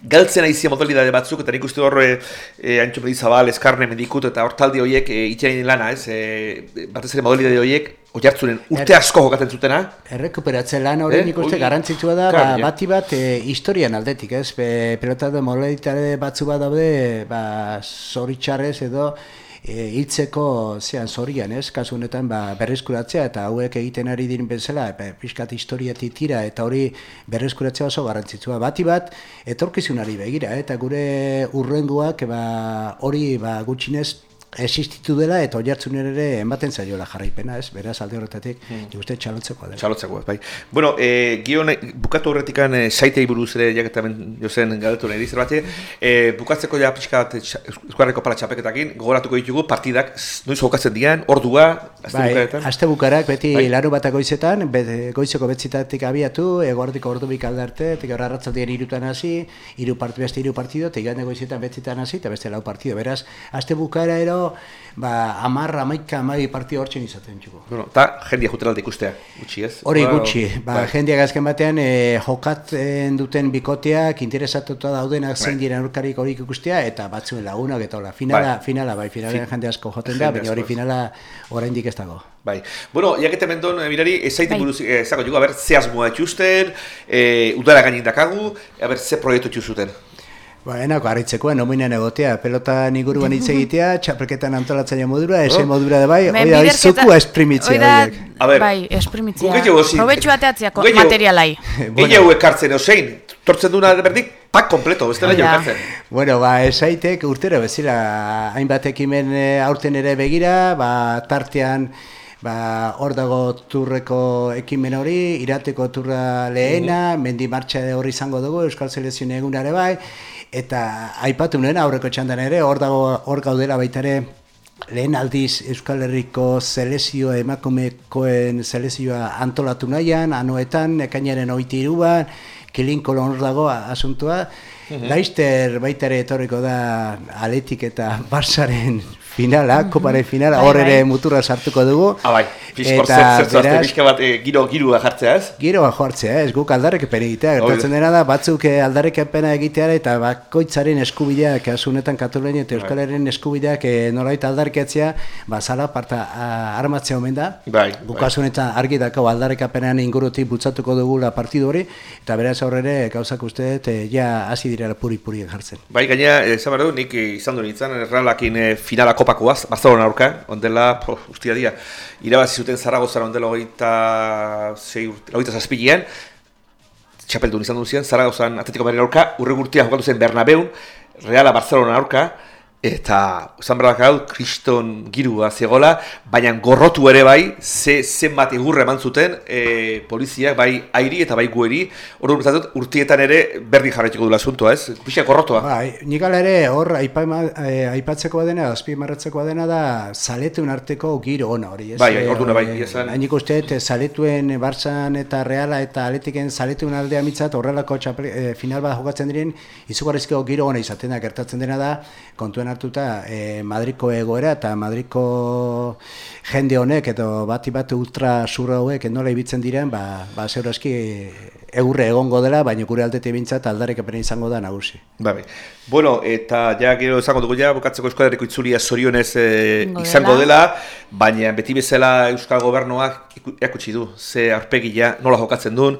galtzen aizia modalidade batzuk, eta nik uste hor, e, e, Antxo Medizabal, Eskarne, Medikut, eta hor talde horiek, e, itxain lana, ez? E, batez ere modalidade horiek, oiartzunen urte asko jokatzen zutena, Errekuperatze lan hori Eh, nik uste garrantzitsua da, ba, bati bat e, historian aldetik, ez? Be, pelotado modalitare batzu bat daude, ba, zoritxarrez edo e, hiltzeko zean zorian, ez? Kasu honetan ba, berreskuratzea eta hauek egiten ari diren bezala, ba, pixkat historiatik tira eta hori berreskuratzea oso garrantzitsua. Bati bat, etorkizunari begira, eh? eta gure urrengoak ba, hori ba, gutxinez existitu dela eta oiartzunen ere ematen zaiola jarraipena, ez? Beraz alde horretatik, hmm. uste txalotzekoa dela. Txalotzeko, bai. Bueno, e, gion, bukatu horretikan e, saitei buruz ere jaketamen jozen galdetu nahi dizer bate, e, bukatzeko ja pixka bat Euskarreko pala txapeketakin, gogoratuko ditugu partidak noiz jokatzen dian, ordua, azte Bai, bukaetan. aste bukarak beti Bai. laru bat goizetan, be, goizeko betzitatik abiatu, eguardiko ordu bik aldarte, eta gaur arratzaldien irutan hasi, hiru part, beste hiru partido, eta goizetan betzitan hasi, eta beste lau partido. Beraz, aste bukaera ero, ba, amar, amaika, amai partido hortzen izaten txuko. Bueno, eta jendia juteralde ikustea, gutxi ez? Hori Bueno, gutxi, ba, bai. jendeak azken batean e, jokatzen duten bikoteak interesatuta daudenak zein Bai. diren aurkarik horik ikustea eta batzuen lagunak eta hola. Finala, Bai. finala, bai, finalean Fi- jende asko joten da, baina hori finala oraindik ez dago. Bai. Bueno, jakete mendon, eh, mirari, ezaiti Bai. buruz, eh, zako jugu, a ber, ze asmoa etxusten, e, udara gainin dakagu, a ber, ze proiektu etxuzuten. Ba, enako harritzekoa, nominan egotea, pelotan inguruan hitz egitea, <laughs> txapelketan antolatzaile modura, ese Oh. modura da bai, hoi da, zukua esprimitzea hoi da, horiek. A ber, bai, esprimitzea. Probetxu ateatzea ko- Gehiago- materialai. <laughs> Gehiago ekartzen osein, tortzen duna berdik, pak kompleto, da. ekartzen. Bueno, ba, esaitek urtero bezala hainbat ekimen eh, aurten ere begira, ba, tartean ba, hor dago turreko ekimen hori, irateko turra lehena, mendi martxa hori izango dugu, Euskal Selezioen egunare bai, eta aipatu nuen aurreko txandan ere, hor dago hor gaudela baita ere lehen aldiz Euskal Herriko selezio emakumekoen selezioa antolatu nahian, anoetan, ekainaren oiti iruan, kilinko hor dago asuntua, Laister baita ere etorriko da aletik eta Barsaren finala, koparen finala, Bai, hor bai. ere muturra sartuko dugu. Ah, bai, Eta beraz- pixka bat, e, giro, girua jartzea, ez? Giroa joartzea, ez guk aldarrekepen egitea, gertatzen dena da, batzuk eh, aldarrekepena egitea eta bakoitzaren eskubideak, kasu honetan Katalunian eta Euskal Herrien eskubideak eh, nolait aldarrikatzea, ba, zala parta a, armatzea omen da. Bai, Guk bai. kasu honetan argi dako aldarrekapenean ingurutik bultzatuko dugula partidu hori, eta beraz aurrere gauzak uste eh, ja hasi direla puri-purien jartzen. Bai, gaina, esan behar du, nik eh, izan du nintzen, erralakin e, finala kopakoaz, Barcelona aurka, ondela, po, ustia dia, irabazi zuten Zaragozara ondela hogeita, zei urte, hogeita zazpilean, txapeldun izan duen ziren, Zaragozan Atletico Madrid aurka, urre gurtia jokatu zen Bernabeun, Reala Barcelona aurka, eta, esan behar hau, kriston girua zegola, baina gorrotu ere bai, ze zenbat egurra eman zuten e, poliziak, bai airi eta bai gueri, hori urtietan ere berdin jarraituko dula asuntoa, ez? Pixka gorrotua. Bai, nik ala ere hor aipama, eh, aipatzeko dena, azpimarratzeko dena da zaletuen arteko giro ona hori, ez? Bai, Eh, orduna bai, eh, esan- Hain uste dut, zaletuen Bartzan eta Reala eta Atletiken zaletuen aldea mitzat horrelako txaple, eh, final bat jokatzen diren, izugarrizko giro ona izaten da, gertatzen dena da, kontuen hartuta eh, Madriko egoera eta Madriko jende honek edo bati bat ultra surra hauek nola ibitzen diren, ba, ba zeurazki egurre egongo dela, baina gure aldetik bintzat aldarrikapena izango da nagusi. Ba, bai. Bueno, eta ja gero izango dugu ja, bukatzeko Euskal Herriko itzulia zorionez eh, Izango dela. baina beti bezala Euskal Gobernuak erakutsi du, ze arpegia nola jokatzen duen,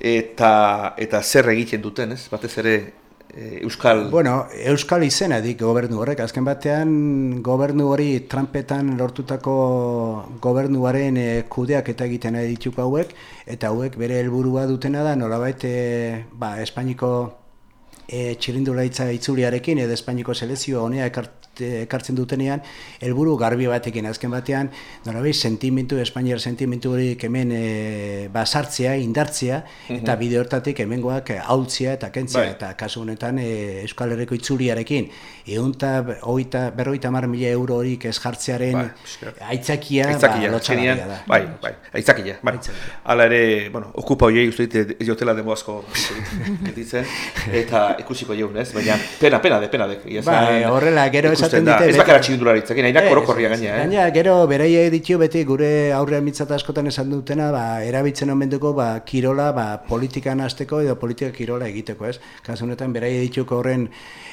eta, eta zer egiten duten, ez? Batez ere eh, Euskal... Bueno, Euskal izena dik gobernu horrek, azken batean gobernu hori Trumpetan lortutako gobernuaren e, kudeak eta egiten nahi dituko hauek, eta hauek bere helburua dutena da nolabait e, ba, Espainiko e, txirindulaitza itzuliarekin edo Espainiko selezio honea ekart, ekartzen dutenean, helburu garbi batekin azken batean, nolabait sentimentu, Espainiar sentimentu hori hemen e, ba, sartzea, indartzea, eta bide hortatik hemengoak haultzea eta kentzea, Bai. eta kasu honetan e, Euskal Herriko itzuliarekin, eunta, oita, berroita mar mila euro horik ez jartzearen Bai, aitzakia, Aitzakia, ba, azkenean, lotxagarria da. bai, bai, aitzakia, bai. Hala ere, bueno, okupa hoiei uste dit, ez jotela demo asko <laughs> gelditzen, eta ikusiko jeun, ez? Baina, pena, pena de, pena de. Bai, horrela, gero ikusten da. dute, Ez beti- bakara txindularitzakin, nahi Ez, korokorria ez, gaina, eh? Gaina, gero, beraiek ditu beti gure aurrean mitzat askotan esan dutena, ba, erabiltzen omen dugu, ba, kirola, ba, politikan hasteko edo politika kirola egiteko, ez? Kasu honetan, beraiek dituko horren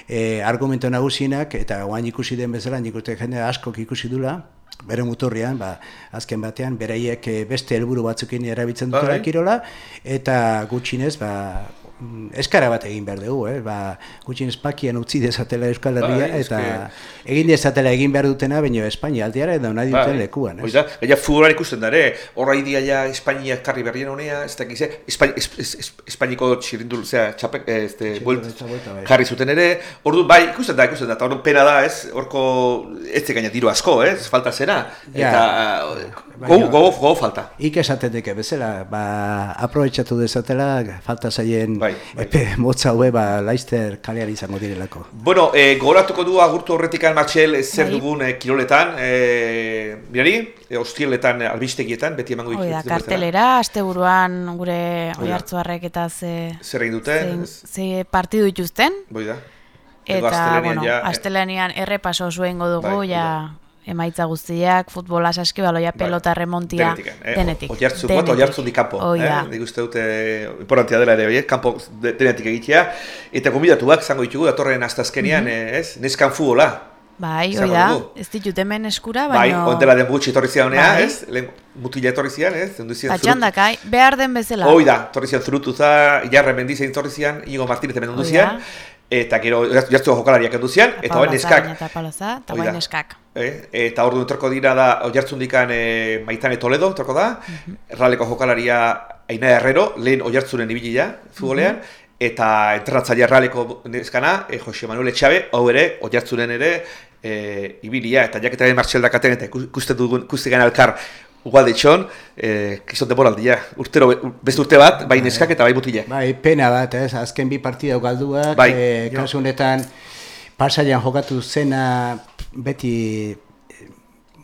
e, argumento nagusienak, eta guain ikusi den bezala, nik uste jende askok ikusi dula, bere muturrian, ba, azken batean, beraiek eh, beste helburu batzukin erabiltzen dutela Bai. kirola, eta gutxinez, ba, eskara bat egin behar dugu, eh? ba, gutxinez pakian utzi dezatela Euskal Herria, Bai, eta eske- egin dezatela egin behar dutena, baina Espainia aldiara edo nahi duten lekuan, ez? Hoi da, gaina futbolan ikusten da ere, horra idia ja Espainiak karri berrien honea, ez dakiz, eh? Espain, es, es, es, Espainiko txirindul, zera, txapek, eh, este, buelt, bai. jarri zuten ere, ordu bai, ikusten da, ikusten da, eta ordu pena da, ez, horko, ez gaina diru asko, ez, falta zera, Ja. eta eh, Baina- gogo, gogo, gogo falta. Ik esaten deke bezala, ba, aprobetxatu dezatela, falta zaien Bai, bai. epe motza haue, ba, laizter kalean izango direlako. Bueno, eh, gogoratuko du agurtu horretikan Martxel eh, zer Bai. dugun eh, kiroletan, eh, mirari, eh, ostieletan, albistegietan, beti emango Hoi da, dituzten bezala. kartelera, asteburuan gure Hoi da. oihartzuarrek eta ze, Zer egin duten, zein- ze partidu dituzten, boi da. Edo eta, bueno, ja, eh, astelenean errepaso zuengo dugu, Bai, ja, emaitza guztiak, futbola saskibaloia, Bai. pelota remontia, Denetik, eh? denetik. Oiartzu, bat oiartzu di kanpo. Hoi da. Eh? Nik uste dute importantia dela ere, oie? kanpo de- denetik egitea. Eta gombidatuak zango ditugu, datorren astazkenean, eh, ez? Neskan futbola. Bai, hoi Izango da, ez ditut hemen eskura, Bai, baina... ondela den gutxi etorri zian honea, Bai. ez? Lehen mutila etorri zian, ez? Zendu zian Patxandakai, behar den bezala. Hoi da, etorri zian zurutuza, Iarre Mendizein etorri zian, Igo Martínez hemen ondu zian. Eta gero jartzu jokalariak endu zian, eta bain neskak. Zabaina Eta Paloza, eta bain neskak. Eh? Eta ordu entorko dira da, oiartzun dikan e, Maitane Toledo, entorko da, Mhm. erraleko jokalaria Aina Herrero, lehen oiartzunen ibilia, futbolean, Mhm. eta entratzaile erraleko neskana, e, Jose Manuel Etxabe, hau ere, oiartzunen ere, e, ibilia, eta jaketaren martxel dakaten, eta ikus- ikusten dugun, ikusten gana elkar, ugalde txon, e, kizon demoraldia, urtero, beste urte bat, bai neskak eta bai mutile. Bai, pena bat, ez, azken bi partida galduak, Bai, eh, jo. kasu honetan, pasaian jokatu zena beti eh,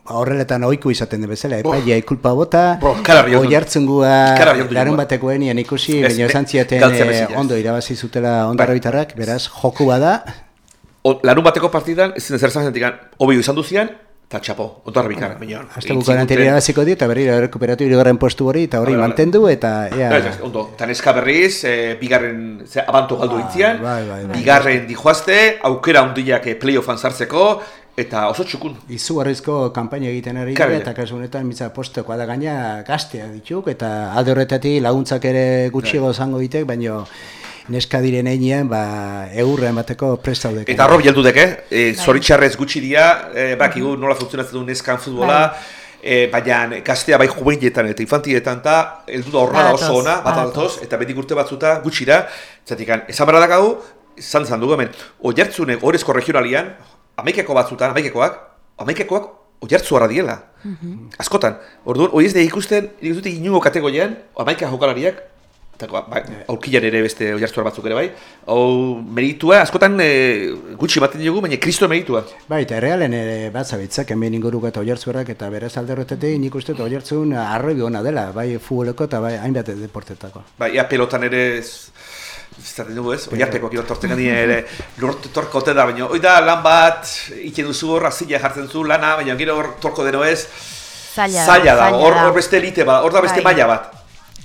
horreletan ohiku izaten den bezala, epaia kulpa bota, Bo, kalarri jardun. oihartzungua Kalarri jardun larun joan. bateko enian ikusi, baina esan ziaten galtzea eh, ondo irabazi zutela ondarroitarrak, beraz, joku bada, o, larun bateko partidan, ez zen zer zan zentik, obio izan duzian, eta txapo, ondarra bikar. baina, Azte ziguten- tira hasiko dio, eta berriro errekuperatu irugarren postu hori, eta hori Bai, bai. mantendu, eta ea... Bai, bai, ondo, eta neska berriz, e, bigarren, ze, abanto galdu ditzian, bai, bai, bai. bigarren dijoazte, aukera hundiak e, playoffan sartzeko, eta oso txukun. izugarrizko kanpaina egiten ari dira, eta kasu honetan mitza postekoa da gaina gaztea dituk, eta alde horretatik laguntzak ere gutxiago zango ditek, baina neska diren einean, ba, eurra emateko prest zaudek. Eta arrob jeldu deke, e, zoritxarrez gutxi dira, e, bakigu nola funtzionatzen du neskan futbola, e, baina gaztea bai juveniletan eta infantietan eta heldu da horra da oso ona, bat adatoz, eta betik urte batzuta gutxira, zatik, esan barra dakagu, zan zan dugu hemen, oiartzune gorezko regionalian, amaikeko batzutan, amaikekoak, amaikekoak oiartzu harra diela. Askotan, orduan, hori ez da ikusten, dute inungo kategorian, amaika jokalariak, eta ba, aurkilan ere beste oiartzuar batzuk ere bai, hau meritua, askotan e, gutxi ematen dugu, baina kristo meritua. Bai, eta errealen ere bat zabitzak, hemen inguruk eta oiartzuerrak, eta beraz alde horretatik nik uste dut oiartzun arrobi ona dela, bai futboleko eta bai hainbat deportetako. Ba, ia pelotan ere ez, Zaten dugu ez, oiarteko kilo tortzen gani ere lortu torko da, baina hoi da lan bat, iten duzu hor, azila jartzen zu lana, baina gero hor torko deno ez, Zaila, zaila da, zaila hor, da. hor beste elite bat, hor da beste Bai. maila bat.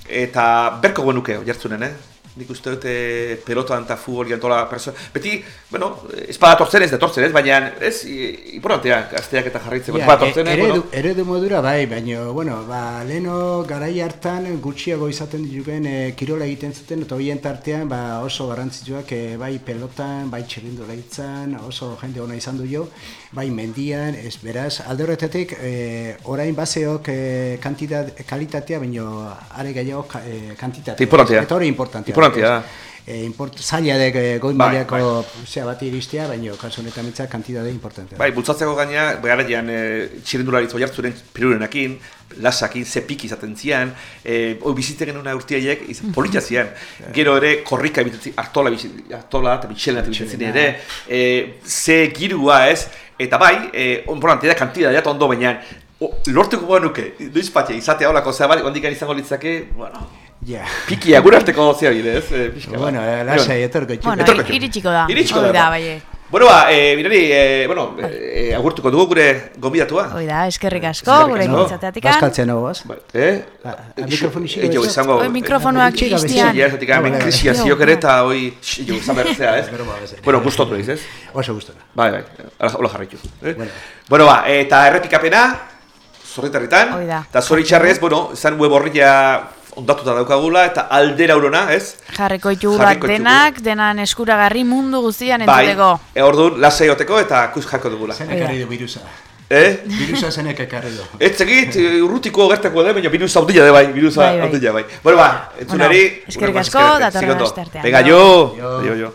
Eta berko genuke, oiartzunen, eh? Nik uste dute pelotan eta futbolian tola persona. Beti, bueno, espada tortzen ez, detortzen ez, baina ez, i- importantea, gazteak eta jarraitzeko. Ja, espada tortzen, e- eh, eredu, bueno. eredu modura bai, baina, bueno, ba, leheno garai hartan gutxiago izaten dituken e, kirola egiten zuten, eta horien tartean ba, oso garrantzitsuak e, bai pelotan, bai txirrindularitzan, oso jende ona izan du jo, bai mendian, ez beraz, alde horretatik, e, orain baseok e, kantitat, kalitatea, baina are gehiago e, kantitatea. Eta importantea. Eta hori importantea. Importantea da. E, import, zaila dek e, goi Bai, mailako zea bat iristea, baina kasu honetan mitza kantitate importantea. Bai, bultzatzeko gaina, garaian e, txirindularitz oiartzuren pirurenakin, lasakin, zepik izaten zian, e, hoi bizitzen genuen urtiaiek, izan polita zian. Gero ere, korrika ebitatzen, artola, bizi- artola eta bitxelena bizitzen ere, e, ze girua ez, eta bai, e, importante da, kantida da, ondo baina, lortuko nuke, noiz patia, izatea holako, zea bai, izango litzake, bueno, Ja. pikia, gure arteko zea bide, ez? E, pixka. Bueno, eh, lasai, etorko itxu. Bueno, Etorko iritsiko da. Iritsiko da, da, ba. bai. Bueno, ba, e, mirari, e, bueno, e, agurtuko dugu gure gonbidatua. Hoi da, eskerrik asko, Eskerrik gure asko. gintzateatik. Bazkaltzen hau, baz? Ba, eh? a mikrofoni Eh, jo, izango... Oi, mikrofonoak Txiga iztian. Ja, zatik hemen Bai, bai. krisia ziok ere eta hoi... Jo, izan behar zea, ez? Bueno, gustatu eiz, ez? Oso gustora. Bai, bai, hola. Eh? Bueno. Bueno, ba, eta errepikapena, zorritarritan, Hoi da. eta zoritxarrez, bueno, zan web horria ondatuta daukagula, eta aldera urona, ez? Jarriko ditugu. denak, denan eskuragarri mundu guztian Bai, entzuteko. e, orduan, lasai oteko eta kuz jarko dugula. Zen ekarri du virusa. Eh? Virusa zenek ekarri du. <laughs> Ez egit, urrutiko gertako da, baina biruz hautila da bai, biruza Bai, bai. hautila bai. Bueno, ba, entzunari... Bueno, eskerrik una asko, datorren sigondo. asteartean. Venga, jo, Jo. jo, jo.